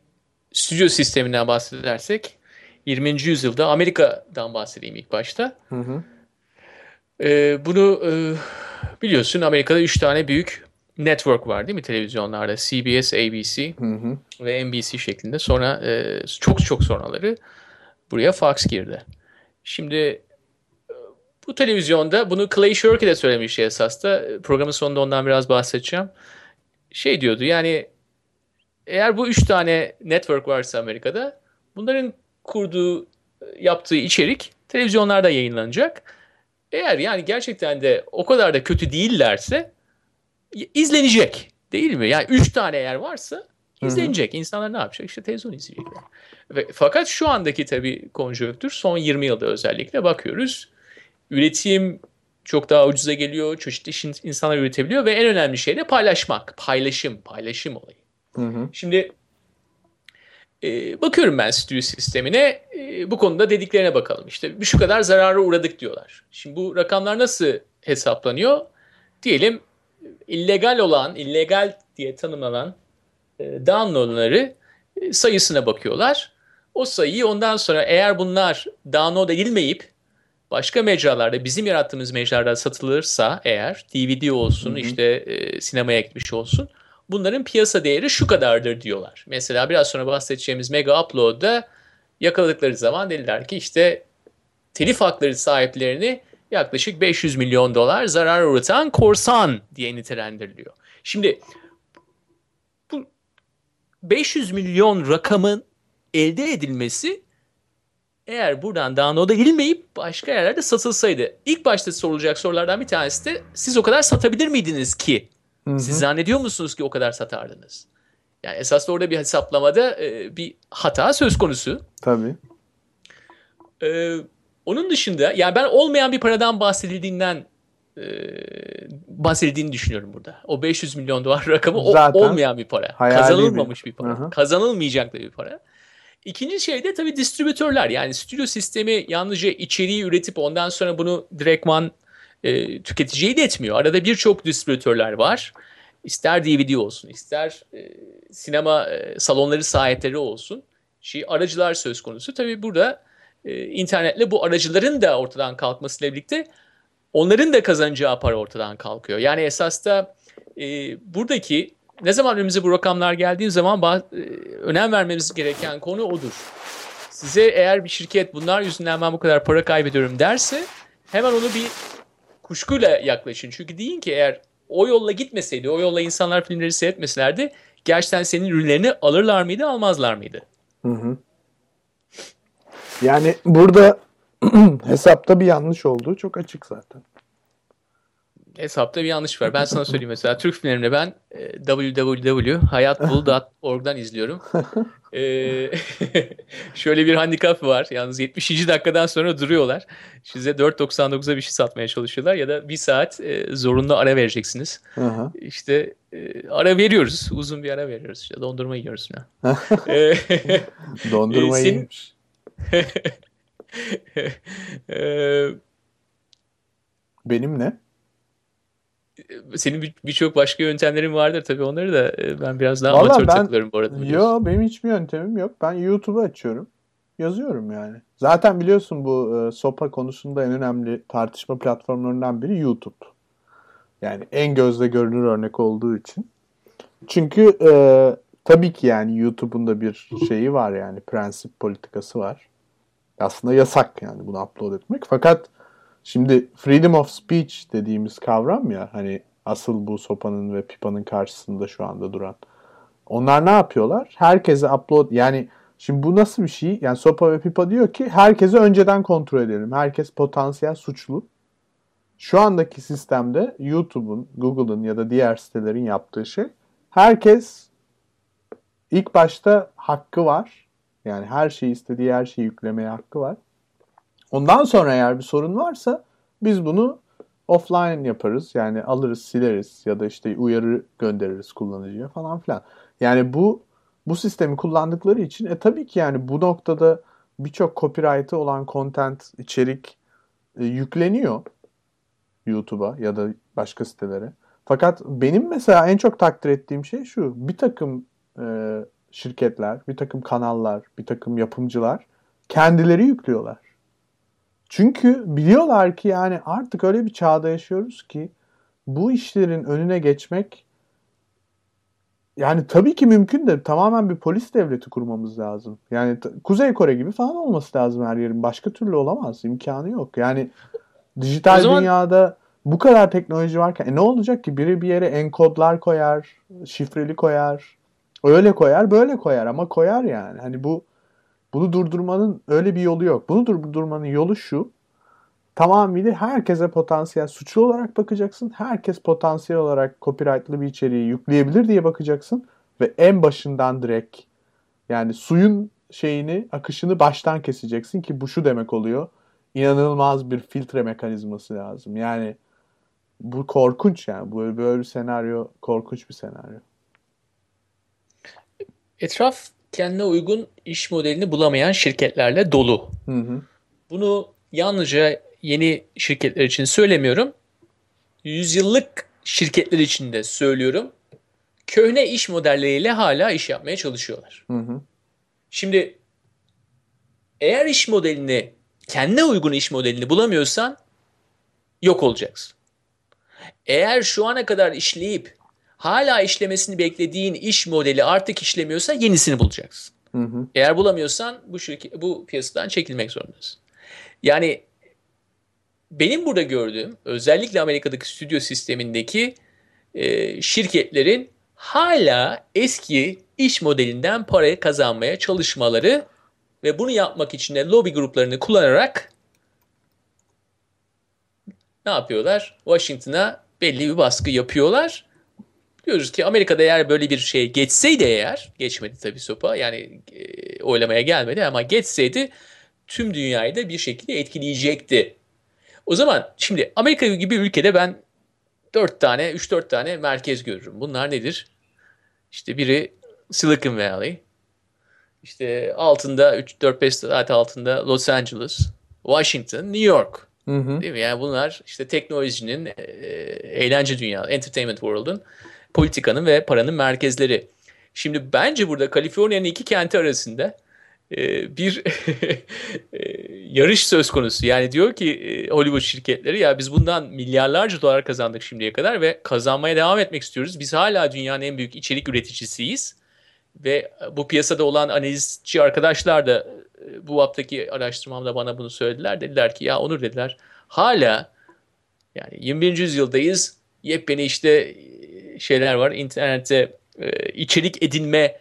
stüdyo sisteminden bahsedersek 20. yüzyılda Amerika'dan bahsedeyim ilk başta. Hı hı. Ee, bunu e, biliyorsun Amerika'da 3 tane büyük network var değil mi televizyonlarda? CBS, ABC hı hı. ve NBC şeklinde. Sonra e, çok çok sonraları buraya Fox girdi. Şimdi bu televizyonda bunu Clay Shirky de söylemiş esas da programın sonunda ondan biraz bahsedeceğim. Şey diyordu yani eğer bu üç tane network varsa Amerika'da bunların kurduğu yaptığı içerik televizyonlarda yayınlanacak. Eğer yani gerçekten de o kadar da kötü değillerse izlenecek değil mi? Yani üç tane yer varsa izlenecek. Hı-hı. İnsanlar ne yapacak? İşte televizyon izleyecekler. Ve, fakat şu andaki tabii konjonktür son 20 yılda özellikle bakıyoruz. Üretim çok daha ucuza geliyor. Çeşitli insanlar üretebiliyor ve en önemli şey de paylaşmak. Paylaşım, paylaşım olayı. Hı hı. Şimdi e, bakıyorum ben stüdyo sistemine e, bu konuda dediklerine bakalım. İşte şu kadar zarara uğradık diyorlar. Şimdi bu rakamlar nasıl hesaplanıyor? Diyelim illegal olan, illegal diye tanımlanan e, downloadları e, sayısına bakıyorlar. O sayıyı ondan sonra eğer bunlar download edilmeyip başka mecralarda bizim yarattığımız mecralarda satılırsa eğer DVD olsun Hı hı. işte e, sinemaya gitmiş olsun bunların piyasa değeri şu kadardır diyorlar. Mesela biraz sonra bahsedeceğimiz Mega Upload'da yakaladıkları zaman dediler ki işte telif hakları sahiplerini yaklaşık 500 milyon dolar zarar uğratan korsan diye nitelendiriliyor. Şimdi bu 500 milyon rakamın elde edilmesi eğer buradan download edilmeyip başka yerlerde satılsaydı. ilk başta sorulacak sorulardan bir tanesi de siz o kadar satabilir miydiniz ki? Hı hı. Siz zannediyor musunuz ki o kadar satardınız? Yani esas da orada bir hesaplamada e, bir hata söz konusu. Tabii. Ee, onun dışında yani ben olmayan bir paradan bahsedildiğinden e, bahsedildiğini düşünüyorum burada. O 500 milyon dolar rakamı o- olmayan bir para. Kazanılmamış bir, bir- para. Hı hı. Kazanılmayacak da bir para. İkinci şey de tabii distribütörler. Yani stüdyo sistemi yalnızca içeriği üretip ondan sonra bunu direktman e, tüketiciye iletmiyor. Arada birçok distribütörler var. İster DVD olsun, ister e, sinema e, salonları sahipleri olsun. Şey, aracılar söz konusu. Tabii burada e, internetle bu aracıların da ortadan kalkmasıyla birlikte onların da kazanacağı para ortadan kalkıyor. Yani esas da e, buradaki ne zaman önümüze bu rakamlar geldiği zaman e, önem vermemiz gereken konu odur. Size eğer bir şirket bunlar yüzünden ben bu kadar para kaybediyorum derse hemen onu bir kuşkuyla yaklaşın. Çünkü deyin ki eğer o yolla gitmeseydi, o yolla insanlar filmleri seyretmeselerdi gerçekten senin ürünlerini alırlar mıydı, almazlar mıydı? Hı hı. Yani burada [clears throat] hesapta bir yanlış olduğu çok açık zaten. Hesapta bir yanlış var. Ben sana söyleyeyim [laughs] mesela Türk filmlerini ben e, www.hayatbul.org'dan izliyorum. [laughs] E, [laughs] şöyle bir handikap var. Yalnız 70. dakikadan sonra duruyorlar. Size 4.99'a bir şey satmaya çalışıyorlar ya da bir saat e, zorunlu ara vereceksiniz. Hı hı. İşte e, ara veriyoruz. Uzun bir ara veriyoruz. İşte dondurma yiyoruz. E, Dondurma Ee, senin- e, Benim ne? Senin bir- birçok başka yöntemlerin vardır tabii onları da e, ben biraz daha Vallahi amatör ben- takılıyorum bu arada. biliyorsun. Yo benim hiçbir yöntemim yok. Ben YouTube'u açıyorum. Yazıyorum yani. Zaten biliyorsun bu e, sopa konusunda en önemli tartışma platformlarından biri YouTube. Yani en gözle görünür örnek olduğu için. Çünkü e, tabii ki yani YouTube'un da bir şeyi var yani prensip politikası var. Aslında yasak yani bunu upload etmek. Fakat şimdi freedom of speech dediğimiz kavram ya hani asıl bu sopanın ve pipanın karşısında şu anda duran. Onlar ne yapıyorlar? Herkese upload yani şimdi bu nasıl bir şey? Yani Sopa ve Pipa diyor ki herkese önceden kontrol edelim. Herkes potansiyel suçlu. Şu andaki sistemde YouTube'un, Google'ın ya da diğer sitelerin yaptığı şey herkes ilk başta hakkı var. Yani her şeyi istediği her şeyi yüklemeye hakkı var. Ondan sonra eğer bir sorun varsa biz bunu offline yaparız. Yani alırız, sileriz ya da işte uyarı göndeririz kullanıcıya falan filan. Yani bu bu sistemi kullandıkları için e tabii ki yani bu noktada birçok copyright'ı olan content, içerik e, yükleniyor YouTube'a ya da başka sitelere. Fakat benim mesela en çok takdir ettiğim şey şu. Bir takım e, şirketler, bir takım kanallar, bir takım yapımcılar kendileri yüklüyorlar. Çünkü biliyorlar ki yani artık öyle bir çağda yaşıyoruz ki bu işlerin önüne geçmek yani tabii ki mümkün de tamamen bir polis devleti kurmamız lazım. Yani Kuzey Kore gibi falan olması lazım her yerin. Başka türlü olamaz. imkanı yok. Yani dijital O zaman- dünyada bu kadar teknoloji varken e ne olacak ki? Biri bir yere enkodlar koyar, şifreli koyar. Öyle koyar, böyle koyar ama koyar yani. Hani bu bunu durdurmanın öyle bir yolu yok. Bunu durdurmanın yolu şu. Tamamıyla herkese potansiyel suçlu olarak bakacaksın. Herkes potansiyel olarak copyrightlı bir içeriği yükleyebilir diye bakacaksın. Ve en başından direkt yani suyun şeyini, akışını baştan keseceksin ki bu şu demek oluyor. İnanılmaz bir filtre mekanizması lazım. Yani bu korkunç yani. Böyle, böyle bir senaryo korkunç bir senaryo. Etraf kendine uygun iş modelini bulamayan şirketlerle dolu. Hı hı. Bunu yalnızca yeni şirketler için söylemiyorum. Yüzyıllık şirketler için de söylüyorum. Köhne iş modelleriyle hala iş yapmaya çalışıyorlar. Hı hı. Şimdi eğer iş modelini kendine uygun iş modelini bulamıyorsan yok olacaksın. Eğer şu ana kadar işleyip hala işlemesini beklediğin iş modeli artık işlemiyorsa yenisini bulacaksın. Hı hı. Eğer bulamıyorsan bu şirket, bu piyasadan çekilmek zorundasın. Yani benim burada gördüğüm özellikle Amerika'daki stüdyo sistemindeki e, şirketlerin hala eski iş modelinden parayı kazanmaya çalışmaları ve bunu yapmak için de lobi gruplarını kullanarak ne yapıyorlar? Washington'a belli bir baskı yapıyorlar. Diyoruz ki Amerika'da eğer böyle bir şey geçseydi eğer, geçmedi tabii sopa yani e, oylamaya gelmedi ama geçseydi tüm dünyayı da bir şekilde etkileyecekti. O zaman şimdi Amerika gibi ülkede ben 4 tane, 3-4 tane merkez görürüm. Bunlar nedir? İşte biri Silicon Valley. İşte altında 3-4-5 saat altında Los Angeles, Washington, New York. Hı hı. Değil mi? Yani bunlar işte teknolojinin, e, eğlence dünya, entertainment world'un, politikanın ve paranın merkezleri. Şimdi bence burada Kaliforniya'nın iki kenti arasında e, bir [laughs] e, yarış söz konusu. Yani diyor ki e, Hollywood şirketleri ya biz bundan milyarlarca dolar kazandık şimdiye kadar ve kazanmaya devam etmek istiyoruz. Biz hala dünyanın en büyük içerik üreticisiyiz. Ve bu piyasada olan analizci arkadaşlar da bu haftaki araştırmamda bana bunu söylediler. Dediler ki ya Onur dediler hala yani 21. yüzyıldayız. Yepyeni işte şeyler var. İnternette e, içerik edinme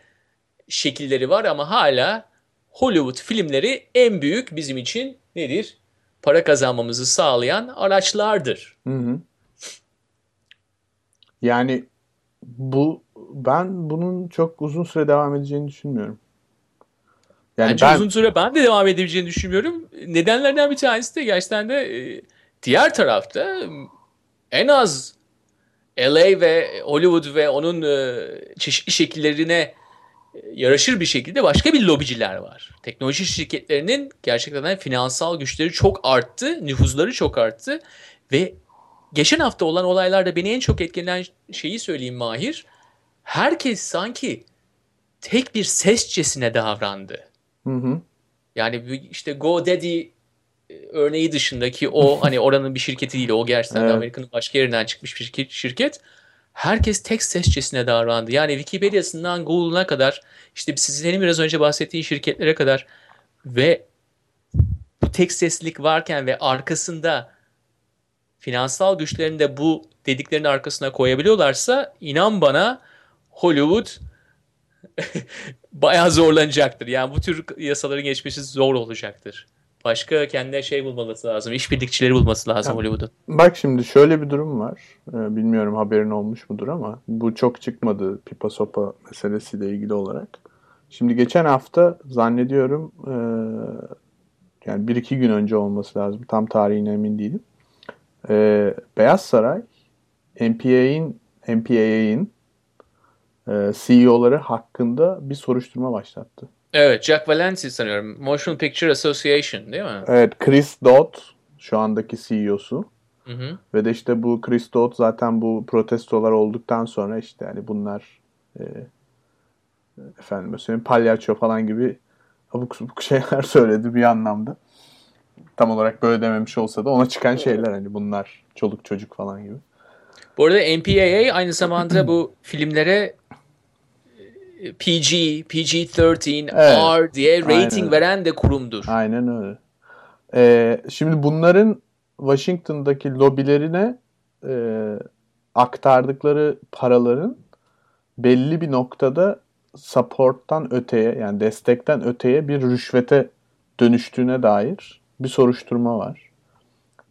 şekilleri var ama hala Hollywood filmleri en büyük bizim için nedir? Para kazanmamızı sağlayan araçlardır. Hı hı. Yani bu ben bunun çok uzun süre devam edeceğini düşünmüyorum. Yani Bence ben uzun süre ben de devam edebileceğini düşünmüyorum. Nedenlerden bir tanesi de gerçekten de e, diğer tarafta en az LA ve Hollywood ve onun e, çeşitli şekillerine e, yaraşır bir şekilde başka bir lobiciler var. Teknoloji şirketlerinin gerçekten finansal güçleri çok arttı, nüfuzları çok arttı ve geçen hafta olan olaylarda beni en çok etkilenen şeyi söyleyeyim Mahir. Herkes sanki tek bir sesçesine davrandı. hı hı. Yani işte GoDaddy e, örneği dışındaki o [laughs] hani oranın bir şirketi değil o gerçekten Evet. Amerika'nın başka yerinden çıkmış bir şirket. Herkes tek sesçesine davrandı. Yani Wikipedia'sından Google'una kadar işte sizin biraz önce bahsettiğin şirketlere kadar ve bu tek seslilik varken ve arkasında finansal güçlerini de bu dediklerinin arkasına koyabiliyorlarsa inan bana Hollywood [laughs] bayağı zorlanacaktır. Yani bu tür yasaların geçmesi zor olacaktır. Başka kendine şey bulması lazım. işbirlikçileri bulması lazım Tabii. Hollywood'un. Bak şimdi şöyle bir durum var. Ee, bilmiyorum haberin olmuş mudur ama bu çok çıkmadı pipa sopa meselesiyle ilgili olarak. Şimdi geçen hafta zannediyorum e, yani bir iki gün önce olması lazım. Tam tarihine emin değilim. E, Beyaz Saray MPA'in MPAA'in e, CEO'ları hakkında bir soruşturma başlattı. Evet, Jack Valenci sanıyorum. Motion Picture Association değil mi? Evet, Chris Dodd şu andaki CEO'su. Hı hı. Ve de işte bu Chris Dodd zaten bu protestolar olduktan sonra işte yani bunlar e, efendim söyleyeyim palyaço falan gibi abuk subuk [laughs] şeyler söyledi bir anlamda. Tam olarak böyle dememiş olsa da ona çıkan şeyler hani bunlar çoluk çocuk falan gibi. Bu arada MPAA aynı zamanda bu [clears throat] filmlere PG, PG-13, Evet, R diye rating aynen. veren de kurumdur. Aynen öyle. Ee, şimdi bunların Washington'daki lobilerine e, aktardıkları paraların belli bir noktada support'tan öteye yani destekten öteye bir rüşvete dönüştüğüne dair bir soruşturma var.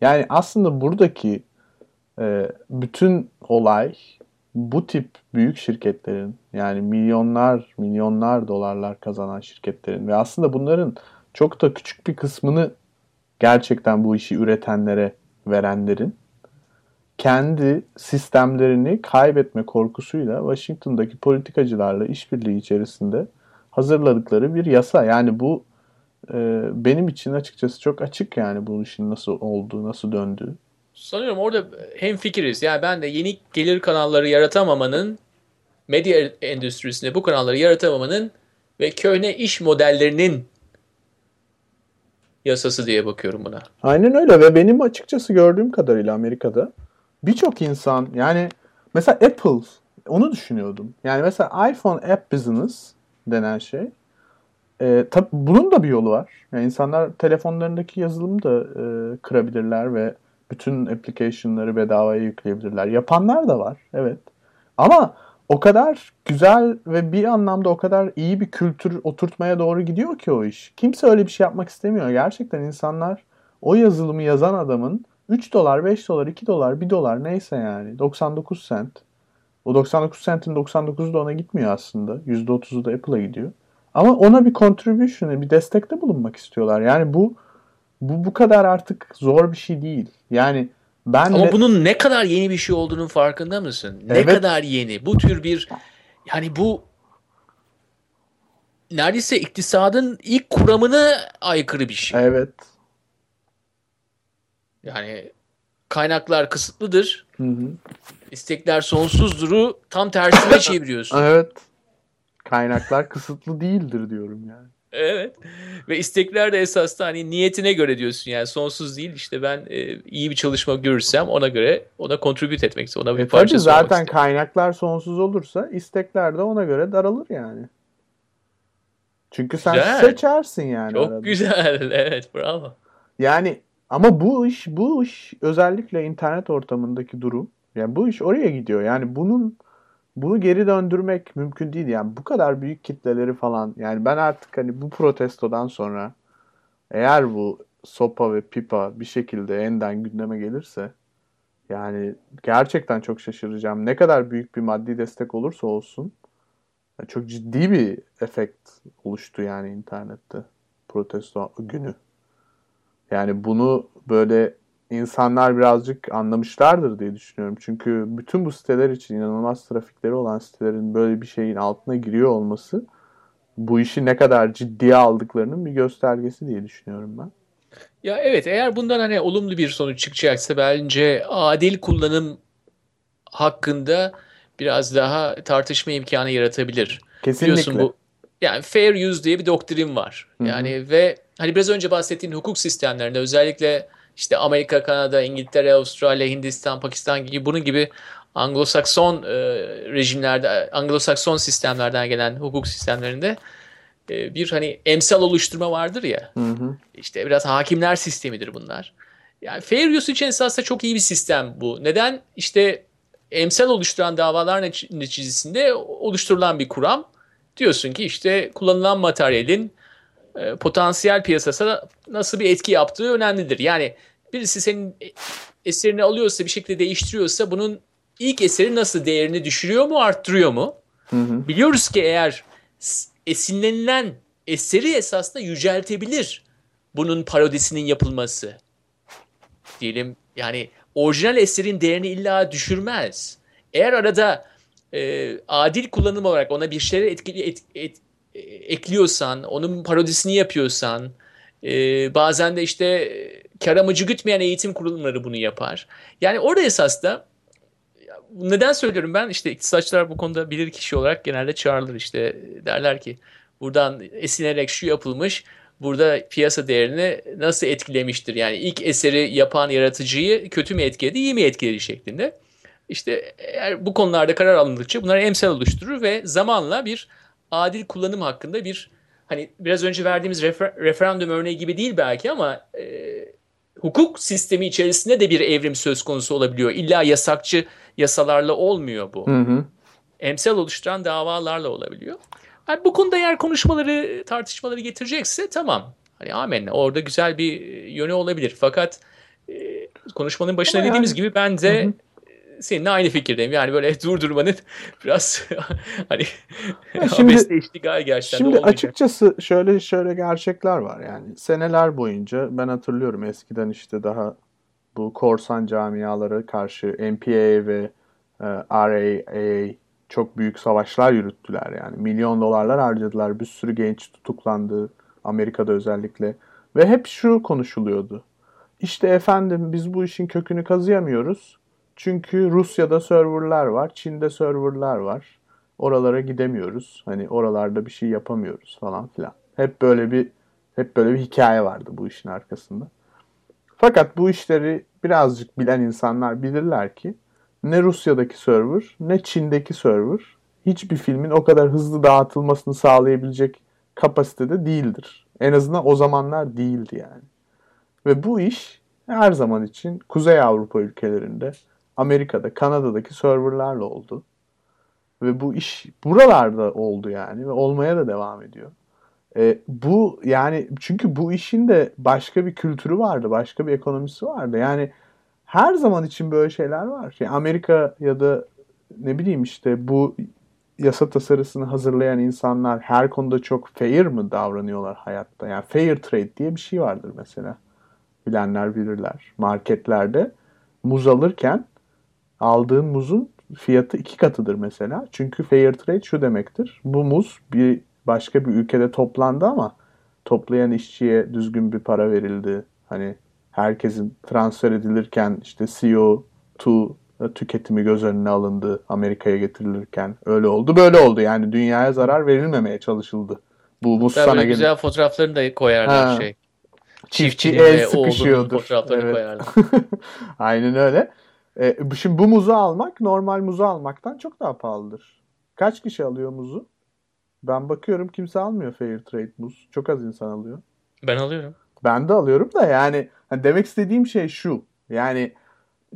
Yani aslında buradaki e, bütün olay bu tip büyük şirketlerin yani milyonlar milyonlar dolarlar kazanan şirketlerin ve aslında bunların çok da küçük bir kısmını gerçekten bu işi üretenlere verenlerin kendi sistemlerini kaybetme korkusuyla Washington'daki politikacılarla işbirliği içerisinde hazırladıkları bir yasa. Yani bu e, benim için açıkçası çok açık yani bu işin nasıl olduğu, nasıl döndüğü. Sanıyorum orada hem fikiriz. Yani ben de yeni gelir kanalları yaratamamanın, medya endüstrisinde bu kanalları yaratamamanın ve köhne iş modellerinin yasası diye bakıyorum buna. Aynen öyle ve benim açıkçası gördüğüm kadarıyla Amerika'da birçok insan yani mesela Apple onu düşünüyordum. Yani mesela iPhone App Business denen şey e, tabi bunun da bir yolu var. Yani insanlar telefonlarındaki yazılımı da e, kırabilirler ve bütün application'ları bedavaya yükleyebilirler. Yapanlar da var. Evet. Ama o kadar güzel ve bir anlamda o kadar iyi bir kültür oturtmaya doğru gidiyor ki o iş. Kimse öyle bir şey yapmak istemiyor. Gerçekten insanlar o yazılımı yazan adamın 3 dolar, 5 dolar, 2 dolar, 1 dolar neyse yani 99 cent. O 99 centin 99'u da ona gitmiyor aslında. %30'u da Apple'a gidiyor. Ama ona bir contribution, bir destekte bulunmak istiyorlar. Yani bu bu bu kadar artık zor bir şey değil. Yani ben Ama de... bunun ne kadar yeni bir şey olduğunun farkında mısın? Ne Evet. kadar yeni. Bu tür bir yani bu neredeyse iktisadın ilk kuramına aykırı bir şey. Evet. Yani kaynaklar kısıtlıdır. Hı hı. istekler sonsuzduru tam tersine çeviriyorsun. Evet. Kaynaklar kısıtlı değildir diyorum yani. Evet. Ve istekler de esasında hani niyetine göre diyorsun yani sonsuz değil işte ben e, iyi bir çalışma görürsem ona göre ona contribute etmek istiyorum. Ona bir E olmak zaten kaynaklar sonsuz olursa istekler de ona göre daralır yani. Çünkü sen Güzel. seçersin yani. Çok arada. güzel. [laughs] Evet bravo. Yani ama bu iş bu iş özellikle internet ortamındaki durum yani bu iş oraya gidiyor. Yani bunun bunu geri döndürmek mümkün değil. Yani bu kadar büyük kitleleri falan yani ben artık hani bu protestodan sonra eğer bu sopa ve pipa bir şekilde yeniden gündeme gelirse yani gerçekten çok şaşıracağım. Ne kadar büyük bir maddi destek olursa olsun çok ciddi bir efekt oluştu yani internette protesto günü. Yani bunu böyle insanlar birazcık anlamışlardır diye düşünüyorum. Çünkü bütün bu siteler için inanılmaz trafikleri olan sitelerin böyle bir şeyin altına giriyor olması bu işi ne kadar ciddiye aldıklarının bir göstergesi diye düşünüyorum ben. Ya evet eğer bundan hani olumlu bir sonuç çıkacaksa bence adil kullanım hakkında biraz daha tartışma imkanı yaratabilir. Kesinlikle. Biliyorsun bu yani fair use diye bir doktrin var. Yani ve hani biraz önce bahsettiğin hukuk sistemlerinde özellikle işte Amerika, Kanada, İngiltere, Avustralya, Hindistan, Pakistan gibi bunun gibi Anglo-Sakson e, rejimlerde, Anglo-Sakson sistemlerden gelen hukuk sistemlerinde e, bir hani emsal oluşturma vardır ya. Hı hı. İşte biraz hakimler sistemidir bunlar. Yani fair use için esasında çok iyi bir sistem bu. Neden? İşte emsal oluşturan davalar netic- neticesinde oluşturulan bir kuram. Diyorsun ki işte kullanılan materyalin e, potansiyel piyasasına nasıl bir etki yaptığı önemlidir. Yani birisi senin eserini alıyorsa bir şekilde değiştiriyorsa bunun ilk eseri nasıl değerini düşürüyor mu arttırıyor mu? Hı hı. Biliyoruz ki eğer esinlenilen eseri esasında yüceltebilir bunun parodisinin yapılması. Diyelim yani orijinal eserin değerini illa düşürmez. Eğer arada e, adil kullanım olarak ona bir şeyler etkili, et- et- ekliyorsan, onun parodisini yapıyorsan, e, bazen de işte e, kar amacı gütmeyen eğitim kurumları bunu yapar. Yani orada esas da neden söylüyorum ben? İşte iktisatçılar bu konuda bilir kişi olarak genelde çağrılır. İşte derler ki buradan esinlenerek şu yapılmış burada piyasa değerini nasıl etkilemiştir? Yani ilk eseri yapan yaratıcıyı kötü mü etkiledi iyi mi etkiledi şeklinde. İşte eğer bu konularda karar alındıkça bunlar emsal oluşturur ve zamanla bir adil kullanım hakkında bir hani biraz önce verdiğimiz refer- referandum örneği gibi değil belki ama e, hukuk sistemi içerisinde de bir evrim söz konusu olabiliyor. İlla yasakçı yasalarla olmuyor bu. Hı hı. Emsal oluşturan davalarla olabiliyor. Yani bu konuda eğer konuşmaları, tartışmaları getirecekse tamam. Hani amenna orada güzel bir yönü olabilir. Fakat e, konuşmanın başına Ama yani- dediğimiz gibi ben de Hı hı. Seninle aynı fikirdeyim. Yani böyle [laughs] durdurmanın [laughs] biraz [laughs] hani Ya şimdi- iştigal gerçekten Şimdi açıkçası şöyle şöyle gerçekler var yani. Seneler boyunca ben hatırlıyorum eskiden işte daha bu korsan camialara karşı MPA ve e, RAA çok büyük savaşlar yürüttüler yani. Milyon dolarlar harcadılar. Bir sürü genç tutuklandı Amerika'da özellikle. Ve hep şu konuşuluyordu. İşte efendim biz bu işin kökünü kazıyamıyoruz. Çünkü Rusya'da serverlar var, Çin'de serverlar var. Oralara gidemiyoruz. Hani oralarda bir şey yapamıyoruz falan filan. Hep böyle bir Hep böyle bir hikaye vardı bu işin arkasında. Fakat bu işleri birazcık bilen insanlar bilirler ki ne Rusya'daki server ne Çin'deki server hiçbir filmin o kadar hızlı dağıtılmasını sağlayabilecek kapasitede değildir. En azından o zamanlar değildi yani. Ve bu iş her zaman için Kuzey Avrupa ülkelerinde, Amerika'da, Kanada'daki serverlarla oldu. Ve bu iş buralarda oldu yani ve olmaya da devam ediyor. E, bu yani çünkü bu işin de başka bir kültürü vardı, başka bir ekonomisi vardı. Yani her zaman için böyle şeyler var. Yani Amerika ya da ne bileyim işte bu yasa tasarısını hazırlayan insanlar her konuda çok fair mı davranıyorlar hayatta? Yani fair trade diye bir şey vardır mesela. Bilenler bilirler. Marketlerde muz alırken aldığın muzun fiyatı iki katıdır mesela. Çünkü fair trade şu demektir. Bu muz bir başka bir ülkede toplandı ama toplayan işçiye düzgün bir para verildi. Hani herkesin transfer edilirken işte CO2 tüketimi göz önüne alındı Amerika'ya getirilirken. Öyle oldu böyle oldu yani dünyaya zarar verilmemeye çalışıldı. Bu muz Tabii sana böyle gelip güzel fotoğraflarını da koyarlar Ha. şey. çiftçi el sıkışıyordur. fotoğraflarını Evet. koyarlar. [laughs] Aynen öyle. E, şimdi bu muzu almak normal muzu almaktan çok daha pahalıdır. Kaç kişi alıyor muzu? Ben bakıyorum kimse almıyor fair trade muz. Çok az insan alıyor. Ben alıyorum. Ben de alıyorum da yani hani demek istediğim şey şu. Yani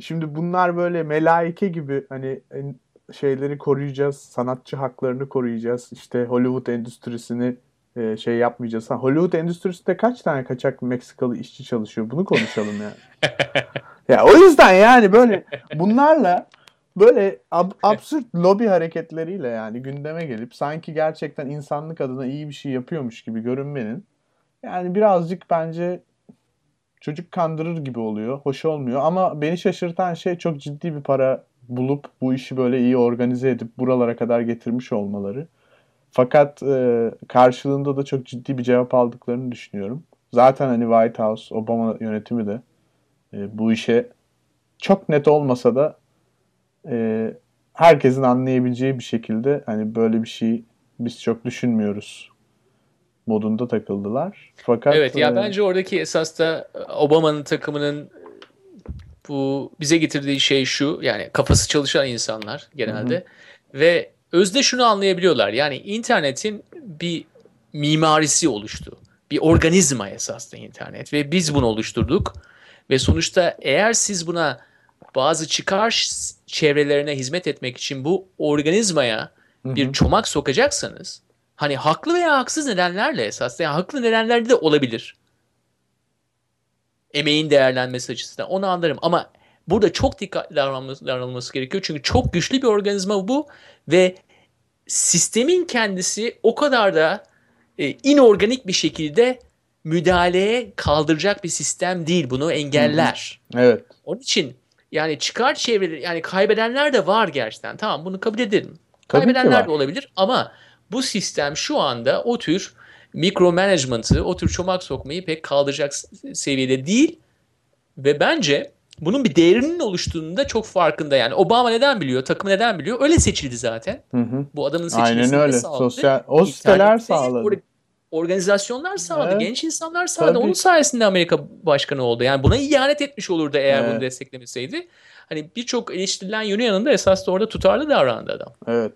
şimdi bunlar böyle melaike gibi hani şeyleri koruyacağız, sanatçı haklarını koruyacağız. İşte Hollywood endüstrisini e, şey yapmayacağız. Ha, Hollywood endüstrisinde kaç tane kaçak Meksikalı işçi çalışıyor? Bunu konuşalım yani. [laughs] Ya o yüzden yani böyle bunlarla böyle ab- absürt lobi hareketleriyle yani gündeme gelip sanki gerçekten insanlık adına iyi bir şey yapıyormuş gibi görünmenin yani birazcık bence çocuk kandırır gibi oluyor. Hoş olmuyor ama beni şaşırtan şey çok ciddi bir para bulup bu işi böyle iyi organize edip buralara kadar getirmiş olmaları. Fakat e, karşılığında da çok ciddi bir cevap aldıklarını düşünüyorum. Zaten hani White House, Obama yönetimi de e, bu işe çok net olmasa da e, herkesin anlayabileceği bir şekilde hani böyle bir şey biz çok düşünmüyoruz modunda takıldılar. Fakat Evet ya e, bence oradaki esas da Obama'nın takımının bu bize getirdiği şey şu yani kafası çalışan insanlar genelde ve özde şunu anlayabiliyorlar yani internetin bir mimarisi oluştu. Bir organizma esasında internet ve biz bunu oluşturduk ve sonuçta eğer siz buna bazı çıkar çevrelerine hizmet etmek için bu organizmaya bir çomak sokacaksanız hani haklı veya haksız nedenlerle esas yani haklı nedenlerde de olabilir. Emeğin değerlenmesi açısından onu anlarım. Ama burada çok dikkatli davranılması, davranılması gerekiyor. Çünkü çok güçlü bir organizma bu ve sistemin kendisi o kadar da e, inorganik bir şekilde müdahaleye kaldıracak bir sistem değil. Bunu engeller. evet. Onun için yani çıkar çevreleri yani kaybedenler de var gerçekten. Tamam bunu kabul edelim. Tabii Kaybedenler de olabilir ama bu sistem şu anda o tür mikro management'ı, o tür çomak sokmayı pek kaldıracak seviyede değil ve bence bunun bir değerinin oluştuğunu da çok farkında. Yani Obama neden biliyor, takımı neden biliyor? Öyle seçildi zaten. Hı hı. Bu adamın Aynen seçilmesini öyle. de sağladı. Sosyal o siteler sağladı. or- organizasyonlar sağladı. Evet. Genç insanlar sağladı. Tabii. Onun sayesinde Amerika başkanı oldu. Yani buna ihanet etmiş olurdu eğer Evet. bunu desteklemeseydi. Hani birçok eleştirilen yönü yanında esas da orada tutarlı davrandı adam. Evet.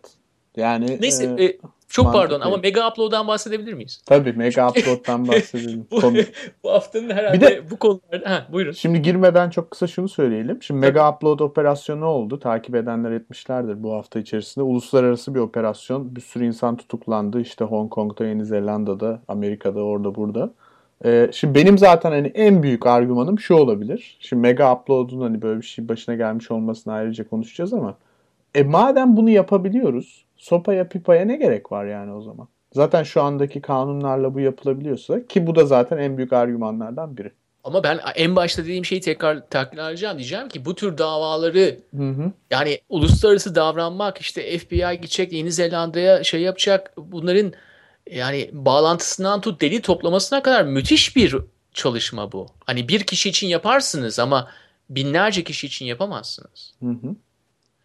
Yani Neyse e, çok pardon mantıklı. ama Mega Upload'dan bahsedebilir miyiz? tabii Mega Upload'dan [laughs] bahsedelim. Bu, Konu- [laughs] bu haftanın herhalde Bir de- bu konularda... Ha, buyurun. Şimdi girmeden çok kısa şunu söyleyelim. Şimdi Tabii. Mega Upload operasyonu oldu. Takip edenler etmişlerdir bu hafta içerisinde. Uluslararası bir operasyon. Bir sürü insan tutuklandı. İşte Hong Kong'da, Yeni Zelanda'da, Amerika'da, orada burada. Ee, şimdi benim zaten hani en büyük argümanım şu olabilir. Şimdi Mega Upload'un hani böyle bir şey başına gelmiş olmasını ayrıca konuşacağız ama e madem bunu yapabiliyoruz, sopaya pipaya ne gerek var yani o zaman? Zaten şu andaki kanunlarla bu yapılabiliyorsa ki bu da zaten en büyük argümanlardan biri. Ama ben en başta dediğim şeyi tekrar tekrarlayacağım. Diyeceğim ki bu tür davaları Hı hı. Yani uluslararası davranmak işte FBI gidecek Yeni Zelanda'ya şey yapacak bunların yani bağlantısından tut deli toplamasına kadar müthiş bir çalışma bu. Hani bir kişi için yaparsınız ama binlerce kişi için yapamazsınız. Hı hı.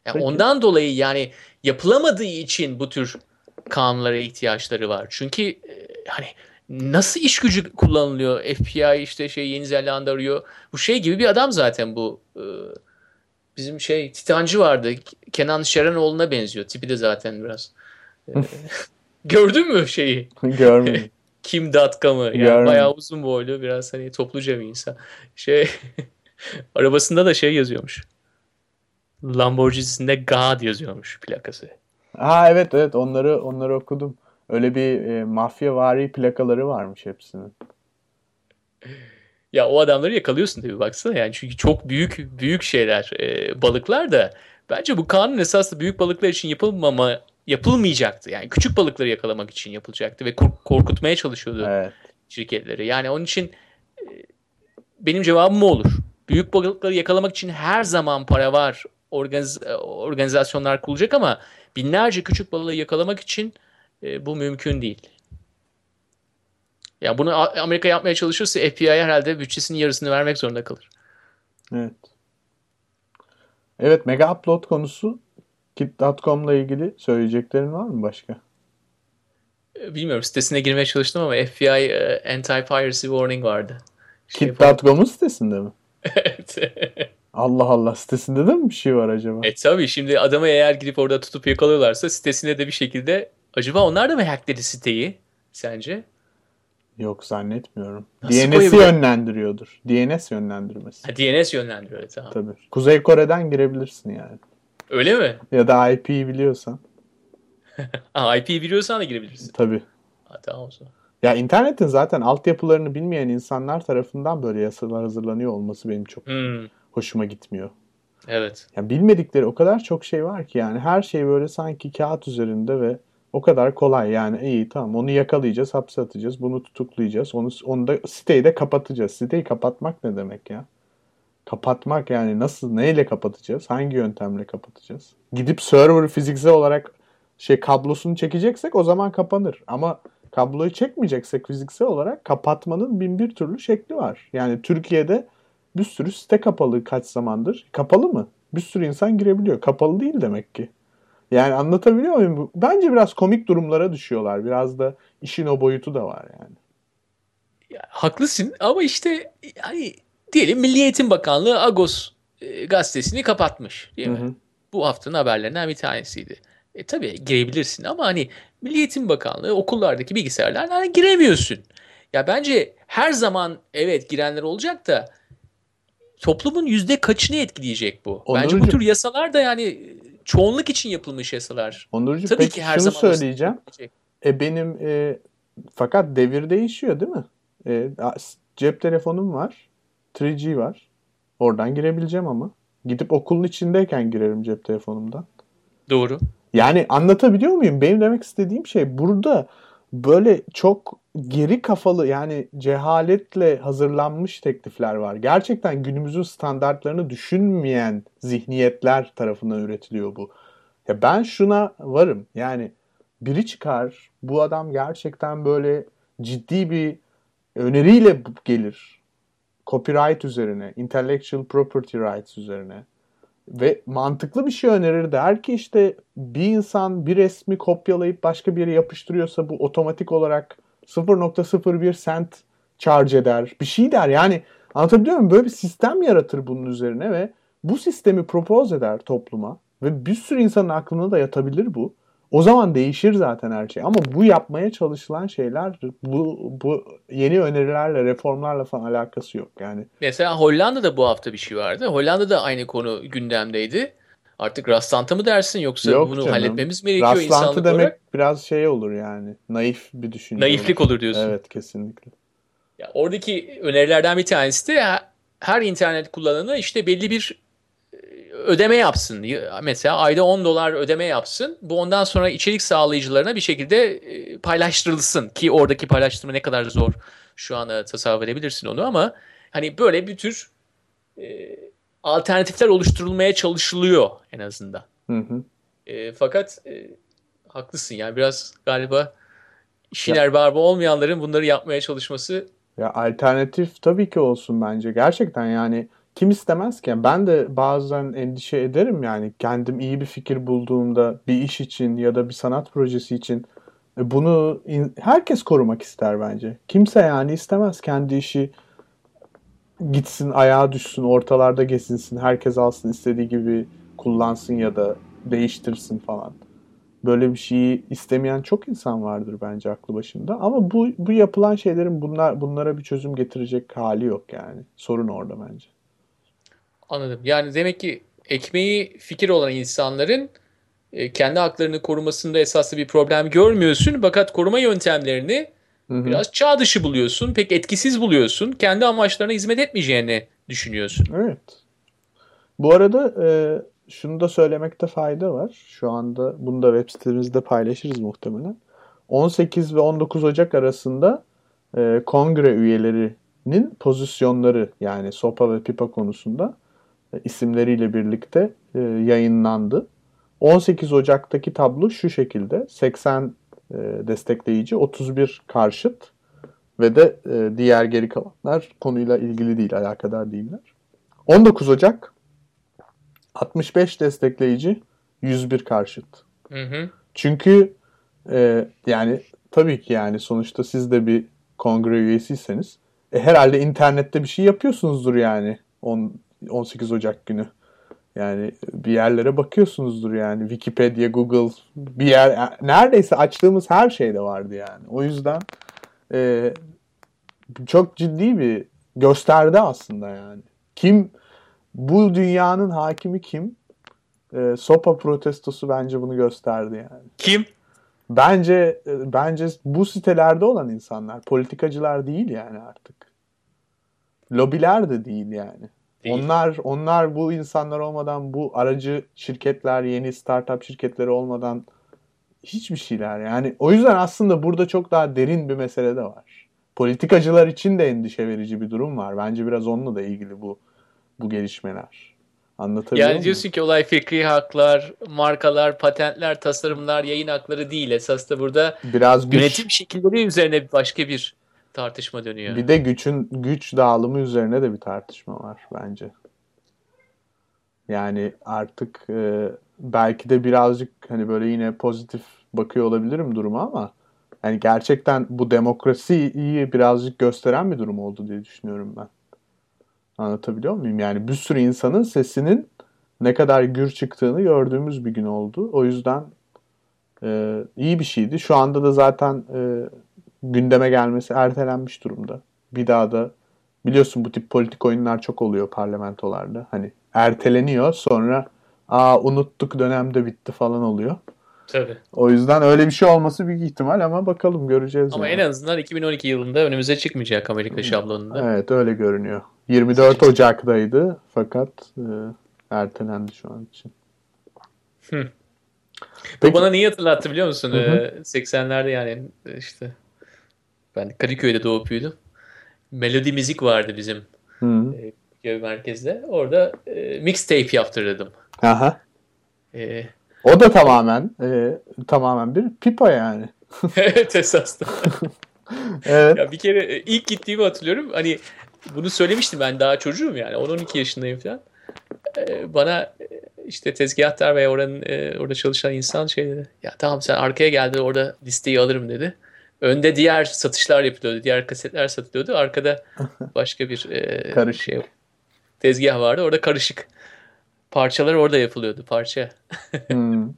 Yani Peki. ondan dolayı yani yapılamadığı için bu tür kanunlara ihtiyaçları var. Çünkü e, hani nasıl iş gücü kullanılıyor? FBI işte şey Yeni Zelanda arıyor. Bu şey gibi bir adam zaten bu. Ee, bizim şey Titancı vardı. Kenan Şerenoğlu'na benziyor. Tipi de zaten biraz. Ee, [laughs] gördün mü şeyi? [laughs] Görmedim. [laughs] Kim.com'ı. Yani Görmedim. bayağı uzun boylu. Biraz hani topluca bir insan. Şey arabasında da şey yazıyormuş. Lamborghini'sinde God yazıyormuş plakası. Ha evet evet onları onları okudum. Öyle bir e, mafya vari plakaları varmış hepsinin. Ya o adamları yakalıyorsun tabii baksana yani çünkü çok büyük büyük şeyler e, balıklar da bence bu kanun esasında büyük balıklar için yapılmama yapılmayacaktı. Yani küçük balıkları yakalamak için yapılacaktı ve kork- korkutmaya çalışıyordu Evet. şirketleri. Yani onun için e, benim cevabım mı olur? Büyük balıkları yakalamak için her zaman para var. Organiz, e, organizasyonlar kurulacak ama binlerce küçük balığı yakalamak için e, bu mümkün değil. Ya bunu A- Amerika yapmaya çalışırsa FBI'ye herhalde bütçesinin yarısını vermek zorunda kalır. Evet. Evet Mega Upload konusu Kit.com'la ilgili söyleyeceklerin var mı başka? E, Bilmiyorum sitesine girmeye çalıştım ama FBI e, Anti-Piracy Warning vardı. Şey. Kit.com'un sitesinde mi? [laughs] Evet. Allah Allah sitesinde de mi bir şey var acaba? E tabii şimdi adamı eğer gidip orada tutup yakalıyorlarsa sitesine de bir şekilde acaba onlar da mı hackledi siteyi sence? Yok zannetmiyorum. Nasıl DNS'i yönlendiriyordur. DNS yönlendirmesi. Ha, DNS yönlendiriyor tamam. Tabii. Kuzey Kore'den girebilirsin yani. Öyle mi? Ya da IP'yi biliyorsan. [laughs] Ha, biliyorsan da girebilirsin. Tabii. Ha, tamam o zaman. Ya internetin zaten altyapılarını bilmeyen insanlar tarafından böyle yasalar hazırlanıyor olması benim çok Hmm, hoşuma gitmiyor. evet. Ya bilmedikleri o kadar çok şey var ki yani her şey böyle sanki kağıt üzerinde ve o kadar kolay yani iyi tamam onu yakalayacağız hapse atacağız bunu tutuklayacağız onu, onu da siteyi de kapatacağız. Siteyi kapatmak ne demek ya? Kapatmak yani nasıl neyle kapatacağız? Hangi yöntemle kapatacağız? Gidip server fiziksel olarak şey kablosunu çekeceksek o zaman kapanır. Ama kabloyu çekmeyeceksek fiziksel olarak kapatmanın bin bir türlü şekli var. Yani Türkiye'de bir sürü site kapalı kaç zamandır. Kapalı mı? Bir sürü insan girebiliyor. Kapalı değil demek ki. Yani anlatabiliyor muyum? Bence biraz komik durumlara düşüyorlar. Biraz da işin o boyutu da var yani. Ya, haklısın ama işte yani diyelim Milli Eğitim Bakanlığı Agos e, gazetesini kapatmış değil mi? Hı hı. Bu haftanın haberlerinden bir tanesiydi. E tabii girebilirsin ama hani Milli Eğitim Bakanlığı okullardaki bilgisayarlardan hani giremiyorsun. Ya bence her zaman evet girenler olacak da toplumun yüzde kaçını etkileyecek bu? Bence bu Onurcuğum- tür yasalar da yani çoğunluk için yapılmış yasalar. Onurcu Tabii peki ki her şunu zaman söyleyeceğim. E benim e, fakat devir değişiyor değil mi? E, cep telefonum var. 3G var. Oradan girebileceğim ama. Gidip okulun içindeyken girerim cep telefonumdan. Doğru. Yani anlatabiliyor muyum? Benim demek istediğim şey burada böyle çok geri kafalı yani cehaletle hazırlanmış teklifler var. Gerçekten günümüzün standartlarını düşünmeyen zihniyetler tarafından üretiliyor bu. Ya ben şuna varım. Yani biri çıkar, bu adam gerçekten böyle ciddi bir öneriyle gelir. Copyright üzerine, intellectual property rights üzerine ve mantıklı bir şey önerir der ki işte bir insan bir resmi kopyalayıp başka bir yere yapıştırıyorsa bu otomatik olarak 0.01 sent charge eder. Bir şey der. Yani anlatabiliyor muyum? Böyle bir sistem yaratır bunun üzerine ve bu sistemi propose eder topluma ve bir sürü insanın aklına da yatabilir bu. O zaman değişir zaten her şey. Ama bu yapmaya çalışılan şeyler bu, bu yeni önerilerle, reformlarla falan alakası yok. Yani Mesela Hollanda'da bu hafta bir şey vardı. Hollanda'da aynı konu gündemdeydi. Artık rastlantı mı dersin yoksa Yok bunu canım. halletmemiz mi gerekiyor rastlantı insanlık demek olarak? biraz şey olur yani. Naif bir düşünce Naiflik olur diyorsun. Evet kesinlikle. Ya oradaki önerilerden bir tanesi de her internet kullananı işte belli bir ödeme yapsın. Ya- Mesela ayda 10 dolar ödeme yapsın. Bu ondan sonra içerik sağlayıcılarına bir şekilde e, paylaştırılsın. Ki oradaki paylaştırma ne kadar zor şu an e, tasavvur edebilirsin onu ama hani böyle bir tür e, alternatifler oluşturulmaya çalışılıyor en azından. Hı hı. E, fakat e, haklısın yani biraz galiba işin erbabı olmayanların bunları yapmaya çalışması Ya alternatif tabii ki olsun bence. Gerçekten yani kim istemez ki? Ben de bazen endişe ederim yani kendim iyi bir fikir bulduğumda bir iş için ya da bir sanat projesi için E, bunu in- herkes korumak ister bence. Kimse yani istemez kendi işi gitsin, ayağa düşsün, ortalarda gezinsin, herkes alsın istediği gibi kullansın ya da değiştirsin falan. Böyle bir şeyi istemeyen çok insan vardır bence aklı başında. Ama bu bu yapılan şeylerin bunlar bunlara bir çözüm getirecek hali yok yani. Sorun orada bence. Anladım. Yani demek ki ekmeği fikir olan insanların e, kendi haklarını korumasında esaslı bir problem görmüyorsun. Fakat koruma yöntemlerini Hı hı. biraz çağ dışı buluyorsun. Pek etkisiz buluyorsun. Kendi amaçlarına hizmet etmeyeceğini düşünüyorsun. Evet. Bu arada e, şunu da söylemekte fayda var. Şu anda bunu da web sitemizde paylaşırız muhtemelen. 18 ve 19 Ocak arasında e, kongre üyelerinin pozisyonları yani sopa ve pipa konusunda isimleriyle birlikte e, yayınlandı. 18 Ocak'taki tablo şu şekilde. 80 e, destekleyici, 31 karşıt ve de e, diğer geri kalanlar konuyla ilgili değil, alakadar değiller. 19 Ocak 65 destekleyici, 101 karşıt. Hı hı. Çünkü e, yani tabii ki yani sonuçta siz de bir kongre üyesiyseniz e, herhalde internette bir şey yapıyorsunuzdur yani on, 18 Ocak günü. Yani bir yerlere bakıyorsunuzdur yani Wikipedia, Google bir yer neredeyse açtığımız her şeyde vardı yani. O yüzden e, çok ciddi bir gösterdi aslında yani. Kim bu dünyanın hakimi kim? E, Sopa protestosu bence bunu gösterdi yani. Kim? Bence e, bence bu sitelerde olan insanlar politikacılar değil yani artık. Lobiler de değil yani. Değil. Onlar onlar bu insanlar olmadan bu aracı şirketler, yeni startup şirketleri olmadan hiçbir şeyler yani. O yüzden aslında burada çok daha derin bir mesele de var. Politikacılar için de endişe verici bir durum var. Bence biraz onunla da ilgili bu bu gelişmeler. Anlatabiliyor Yani diyorsun ki olay fikri haklar, markalar, patentler, tasarımlar, yayın hakları değil. Esas da burada biraz güç, yönetim şekilleri üzerine başka bir tartışma dönüyor. Bir de güçün güç dağılımı üzerine de bir tartışma var bence. Yani artık e, belki de birazcık hani böyle yine pozitif bakıyor olabilirim duruma ama yani gerçekten bu demokrasiyi birazcık gösteren bir durum oldu diye düşünüyorum ben. Anlatabiliyor muyum? Yani bir sürü insanın sesinin ne kadar gür çıktığını gördüğümüz bir gün oldu. O yüzden e, iyi bir şeydi. Şu anda da zaten e, gündeme gelmesi ertelenmiş durumda. Bir daha da biliyorsun bu tip politik oyunlar çok oluyor parlamentolarda. Hani erteleniyor sonra aa unuttuk dönemde bitti falan oluyor. Tabii. O yüzden öyle bir şey olması büyük ihtimal ama bakalım göreceğiz. Ama yani. en azından 2012 yılında önümüze çıkmayacak Amerika şablonunda. Evet öyle görünüyor. 24 Ocak'taydı fakat e, ertelendi şu an için. Hı. Peki- Bu bana neyi hatırlattı biliyor musun? Hı hı. Ee, 80'lerde yani işte ben Kadıköy'de doğup büyüdüm. Melodi müzik vardı bizim Hı. köy merkezde. Orada e, mixtape yaptırdım. Aha. E, O da tamamen e, tamamen bir pipa yani. [laughs] evet esas da. [laughs] Evet. Ya bir kere e, ilk gittiğimi hatırlıyorum. Hani bunu söylemiştim ben daha çocuğum yani 10-12 yaşındayım falan. Ee, bana e, işte tezgahtar veya oranın e, orada çalışan insan şey dedi. Ya tamam sen arkaya gel de orada listeyi alırım dedi. Önde diğer satışlar yapılıyordu. Diğer kasetler satılıyordu. Arkada [laughs] başka bir e, Karışık. şey tezgah vardı. Orada karışık. Parçalar orada yapılıyordu. Parça. Hmm. Ee,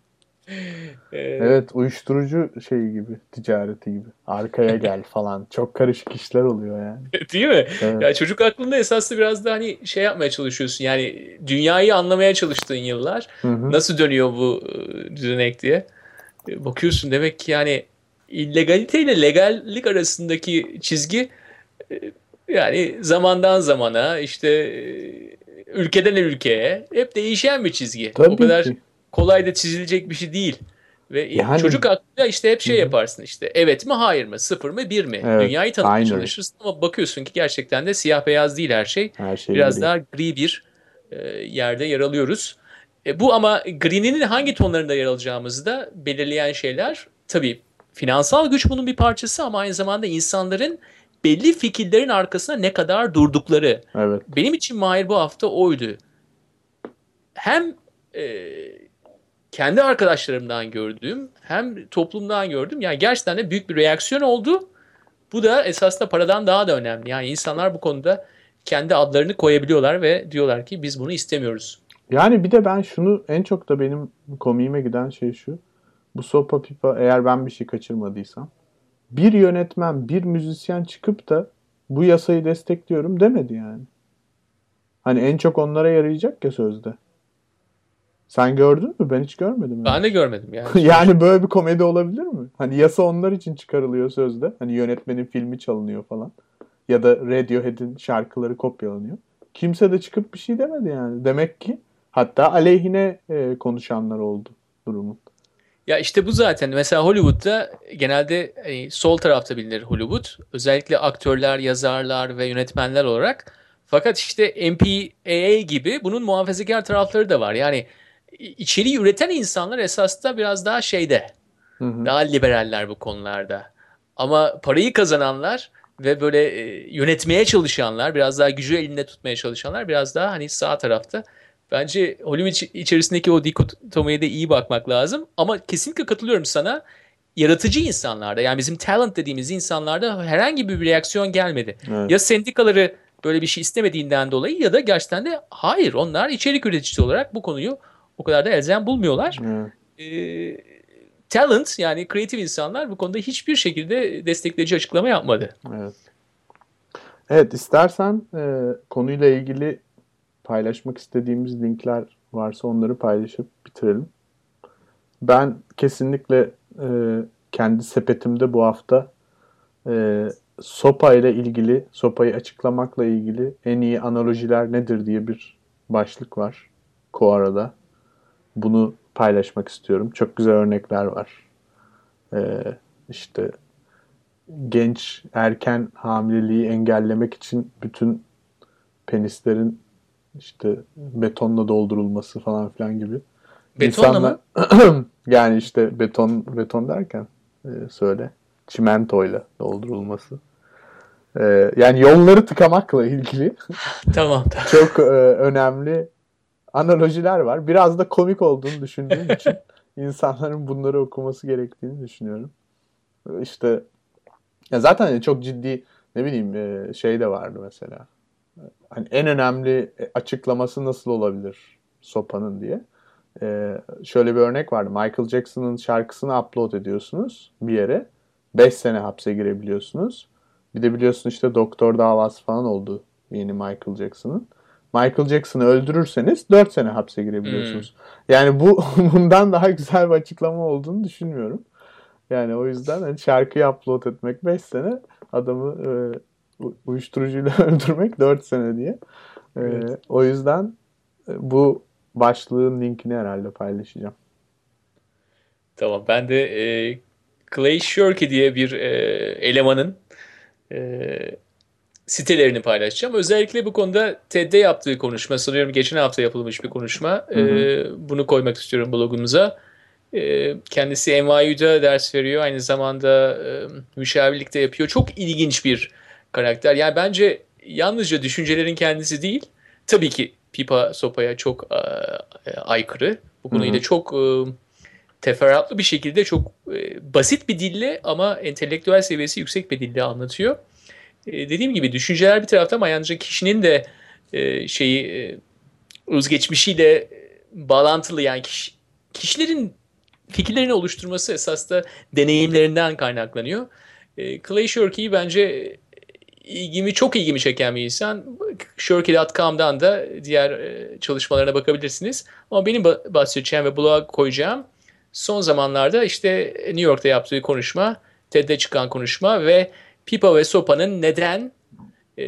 [laughs] Evet uyuşturucu şey gibi ticareti gibi. Arkaya [laughs] gel falan. Çok karışık işler oluyor yani. Değil mi? Evet. Ya çocuk aklında esaslı biraz da hani şey yapmaya çalışıyorsun. Yani dünyayı anlamaya çalıştığın yıllar. Hı hı. Nasıl dönüyor bu e, düzenek diye. E, Bakıyorsun demek ki yani illegalite ile legallik arasındaki çizgi e, yani zamandan zamana işte e, ülkeden ülkeye hep değişen bir çizgi. Tabii o kadar ki. kolay da çizilecek bir şey değil. Ve Yani- çocuk aklında işte hep şey Hı yaparsın işte evet mi hayır mı sıfır mı bir mi Evet, dünyayı tanımaya aynen. çalışırsın ama bakıyorsun ki gerçekten de siyah beyaz değil her şey Her şey biraz gri. daha gri bir e, yerde yer alıyoruz. E, bu ama gri'nin hangi tonlarında yer alacağımızı da belirleyen şeyler tabii finansal güç bunun bir parçası ama aynı zamanda insanların belli fikirlerin arkasına ne kadar durdukları. Evet. Benim için Mahir bu hafta oydu. Hem e, kendi arkadaşlarımdan gördüğüm hem toplumdan gördüm. Yani gerçekten de büyük bir reaksiyon oldu. Bu da esasında paradan daha da önemli. Yani insanlar bu konuda kendi adlarını koyabiliyorlar ve diyorlar ki biz bunu istemiyoruz. Yani bir de ben şunu en çok da benim komiğime giden şey şu. Bu sopa pipa eğer ben bir şey kaçırmadıysam bir yönetmen, bir müzisyen çıkıp da bu yasayı destekliyorum demedi yani. Hani en çok onlara yarayacak ya sözde. Sen gördün mü? Ben hiç görmedim. Ben de görmedim yani. [laughs] yani böyle bir komedi olabilir mi? Hani yasa onlar için çıkarılıyor sözde. Hani yönetmenin filmi çalınıyor falan. Ya da Radiohead'in şarkıları kopyalanıyor. Kimse de çıkıp bir şey demedi yani. Demek ki hatta aleyhine e, konuşanlar oldu durumun. Ya işte bu zaten mesela Hollywood'da genelde e, sol tarafta bilinir Hollywood. Özellikle aktörler, yazarlar ve yönetmenler olarak. Fakat işte MPAA gibi bunun muhafazakar tarafları da var. Yani içeriği üreten insanlar esas da biraz daha şeyde. Hı hı. Daha liberaller bu konularda. Ama parayı kazananlar ve böyle e, yönetmeye çalışanlar, biraz daha gücü elinde tutmaya çalışanlar biraz daha hani sağ tarafta. Bence Hollywood içerisindeki o dikotomiye de iyi bakmak lazım. Ama kesinlikle katılıyorum sana. Yaratıcı insanlarda yani bizim talent dediğimiz insanlarda herhangi bir reaksiyon gelmedi. Evet. Ya sendikaları böyle bir şey istemediğinden dolayı ya da gerçekten de hayır onlar içerik üreticisi olarak bu konuyu o kadar da elzem bulmuyorlar. Evet. Ee, talent yani kreatif insanlar bu konuda hiçbir şekilde destekleyici açıklama yapmadı. Evet. Evet istersen e, konuyla ilgili paylaşmak istediğimiz linkler varsa onları paylaşıp bitirelim. Ben kesinlikle e, kendi sepetimde bu hafta e, sopa ile ilgili, sopayı açıklamakla ilgili en iyi analojiler nedir diye bir başlık var Koara'da. Bunu paylaşmak istiyorum. Çok güzel örnekler var. Ee, işte genç erken hamileliği engellemek için bütün penislerin işte betonla doldurulması falan filan gibi. Betonla İnsanlar, mı? [clears throat] yani işte beton beton derken e, söyle. Çimentoyla doldurulması. E, yani yolları tıkamakla ilgili. [laughs] tamam, tamam. Çok e, önemli analojiler var. Biraz da komik olduğunu düşündüğüm [laughs] için insanların bunları okuması gerektiğini düşünüyorum. İşte ya zaten çok ciddi ne bileyim e, şey de vardı mesela. Hani en önemli açıklaması nasıl olabilir sopanın diye. Ee, şöyle bir örnek vardı. Michael Jackson'ın şarkısını upload ediyorsunuz bir yere. 5 sene hapse girebiliyorsunuz. Bir de biliyorsun işte doktor davası falan oldu yeni Michael Jackson'ın. Michael Jackson'ı öldürürseniz 4 sene hapse girebiliyorsunuz. Hmm. Yani bu [laughs] bundan daha güzel bir açıklama olduğunu düşünmüyorum. Yani o yüzden hani şarkıyı upload etmek 5 sene adamı e, uyuşturucuyla [laughs] öldürmek 4 sene diye. E, evet. O yüzden e, bu başlığın linkini herhalde paylaşacağım. Tamam ben de e, Clay Shirky diye bir e, elemanın e, sitelerini paylaşacağım. Özellikle bu konuda TED'de yaptığı konuşma, sanıyorum geçen hafta yapılmış bir konuşma. Hı hı. E, bunu koymak istiyorum blogumuza. E, kendisi NYU'da ders veriyor. Aynı zamanda e, müşavirlik de yapıyor. Çok ilginç bir karakter. Yani bence yalnızca düşüncelerin kendisi değil. Tabii ki Pipa Sopa'ya çok e, e, aykırı. Bu konuyu da çok e, teferruatlı bir şekilde çok e, basit bir dille ama entelektüel seviyesi yüksek bir dille anlatıyor e, dediğim gibi düşünceler bir tarafta ama yalnızca kişinin de e, şeyi e, özgeçmişiyle bağlantılı yani kişi, kişilerin fikirlerini oluşturması esas da deneyimlerinden kaynaklanıyor. E, Clay Shirky'yi bence ilgimi çok ilgimi çeken bir insan. Shirky.com'dan da diğer e, çalışmalarına bakabilirsiniz. Ama benim bahsedeceğim ve bloğa koyacağım son zamanlarda işte New York'ta yaptığı konuşma, TED'de çıkan konuşma ve pipa ve sopanın neden e,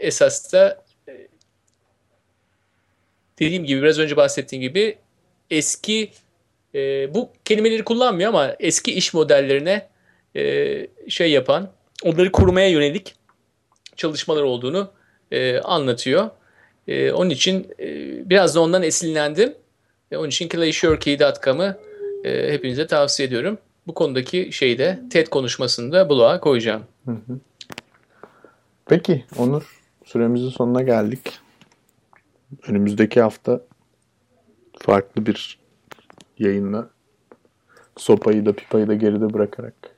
esas da e, dediğim gibi biraz önce bahsettiğim gibi eski e, bu kelimeleri kullanmıyor ama eski iş modellerine e, şey yapan onları korumaya yönelik çalışmalar olduğunu e, anlatıyor. E, onun için e, biraz da ondan esinlendim. E, onun için clayshurkey.com'ı e, hepinize tavsiye ediyorum bu konudaki şeyde TED konuşmasında bloğa koyacağım. Peki Onur süremizin sonuna geldik. Önümüzdeki hafta farklı bir yayınla. Sopayı da pipayı da geride bırakarak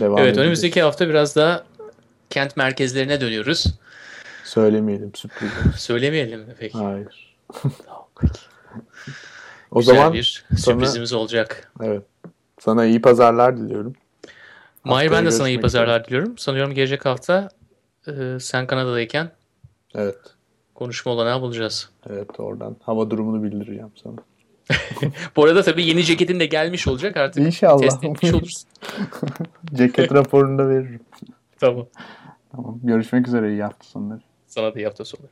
devam Evet edeceğiz. önümüzdeki hafta biraz daha kent merkezlerine dönüyoruz. Söylemeyelim sürpriz. Söylemeyelim mi peki? Hayır. Tamam, peki. O Güzel zaman bir sana- sürprizimiz olacak. evet. Sana iyi pazarlar diliyorum. Mahir ben de sana iyi pazarlar diliyorum. Sanıyorum gelecek hafta e, sen Kanada'dayken Evet. konuşma olanağı bulacağız. Evet oradan hava durumunu bildireceğim sana. Bu arada tabii yeni ceketin de gelmiş olacak artık. İnşallah. Test etmiş olursun. [laughs] Ceket raporunu da veririm. tamam. Tamam. Görüşmek üzere iyi hafta sonları. Sana da iyi hafta sonu.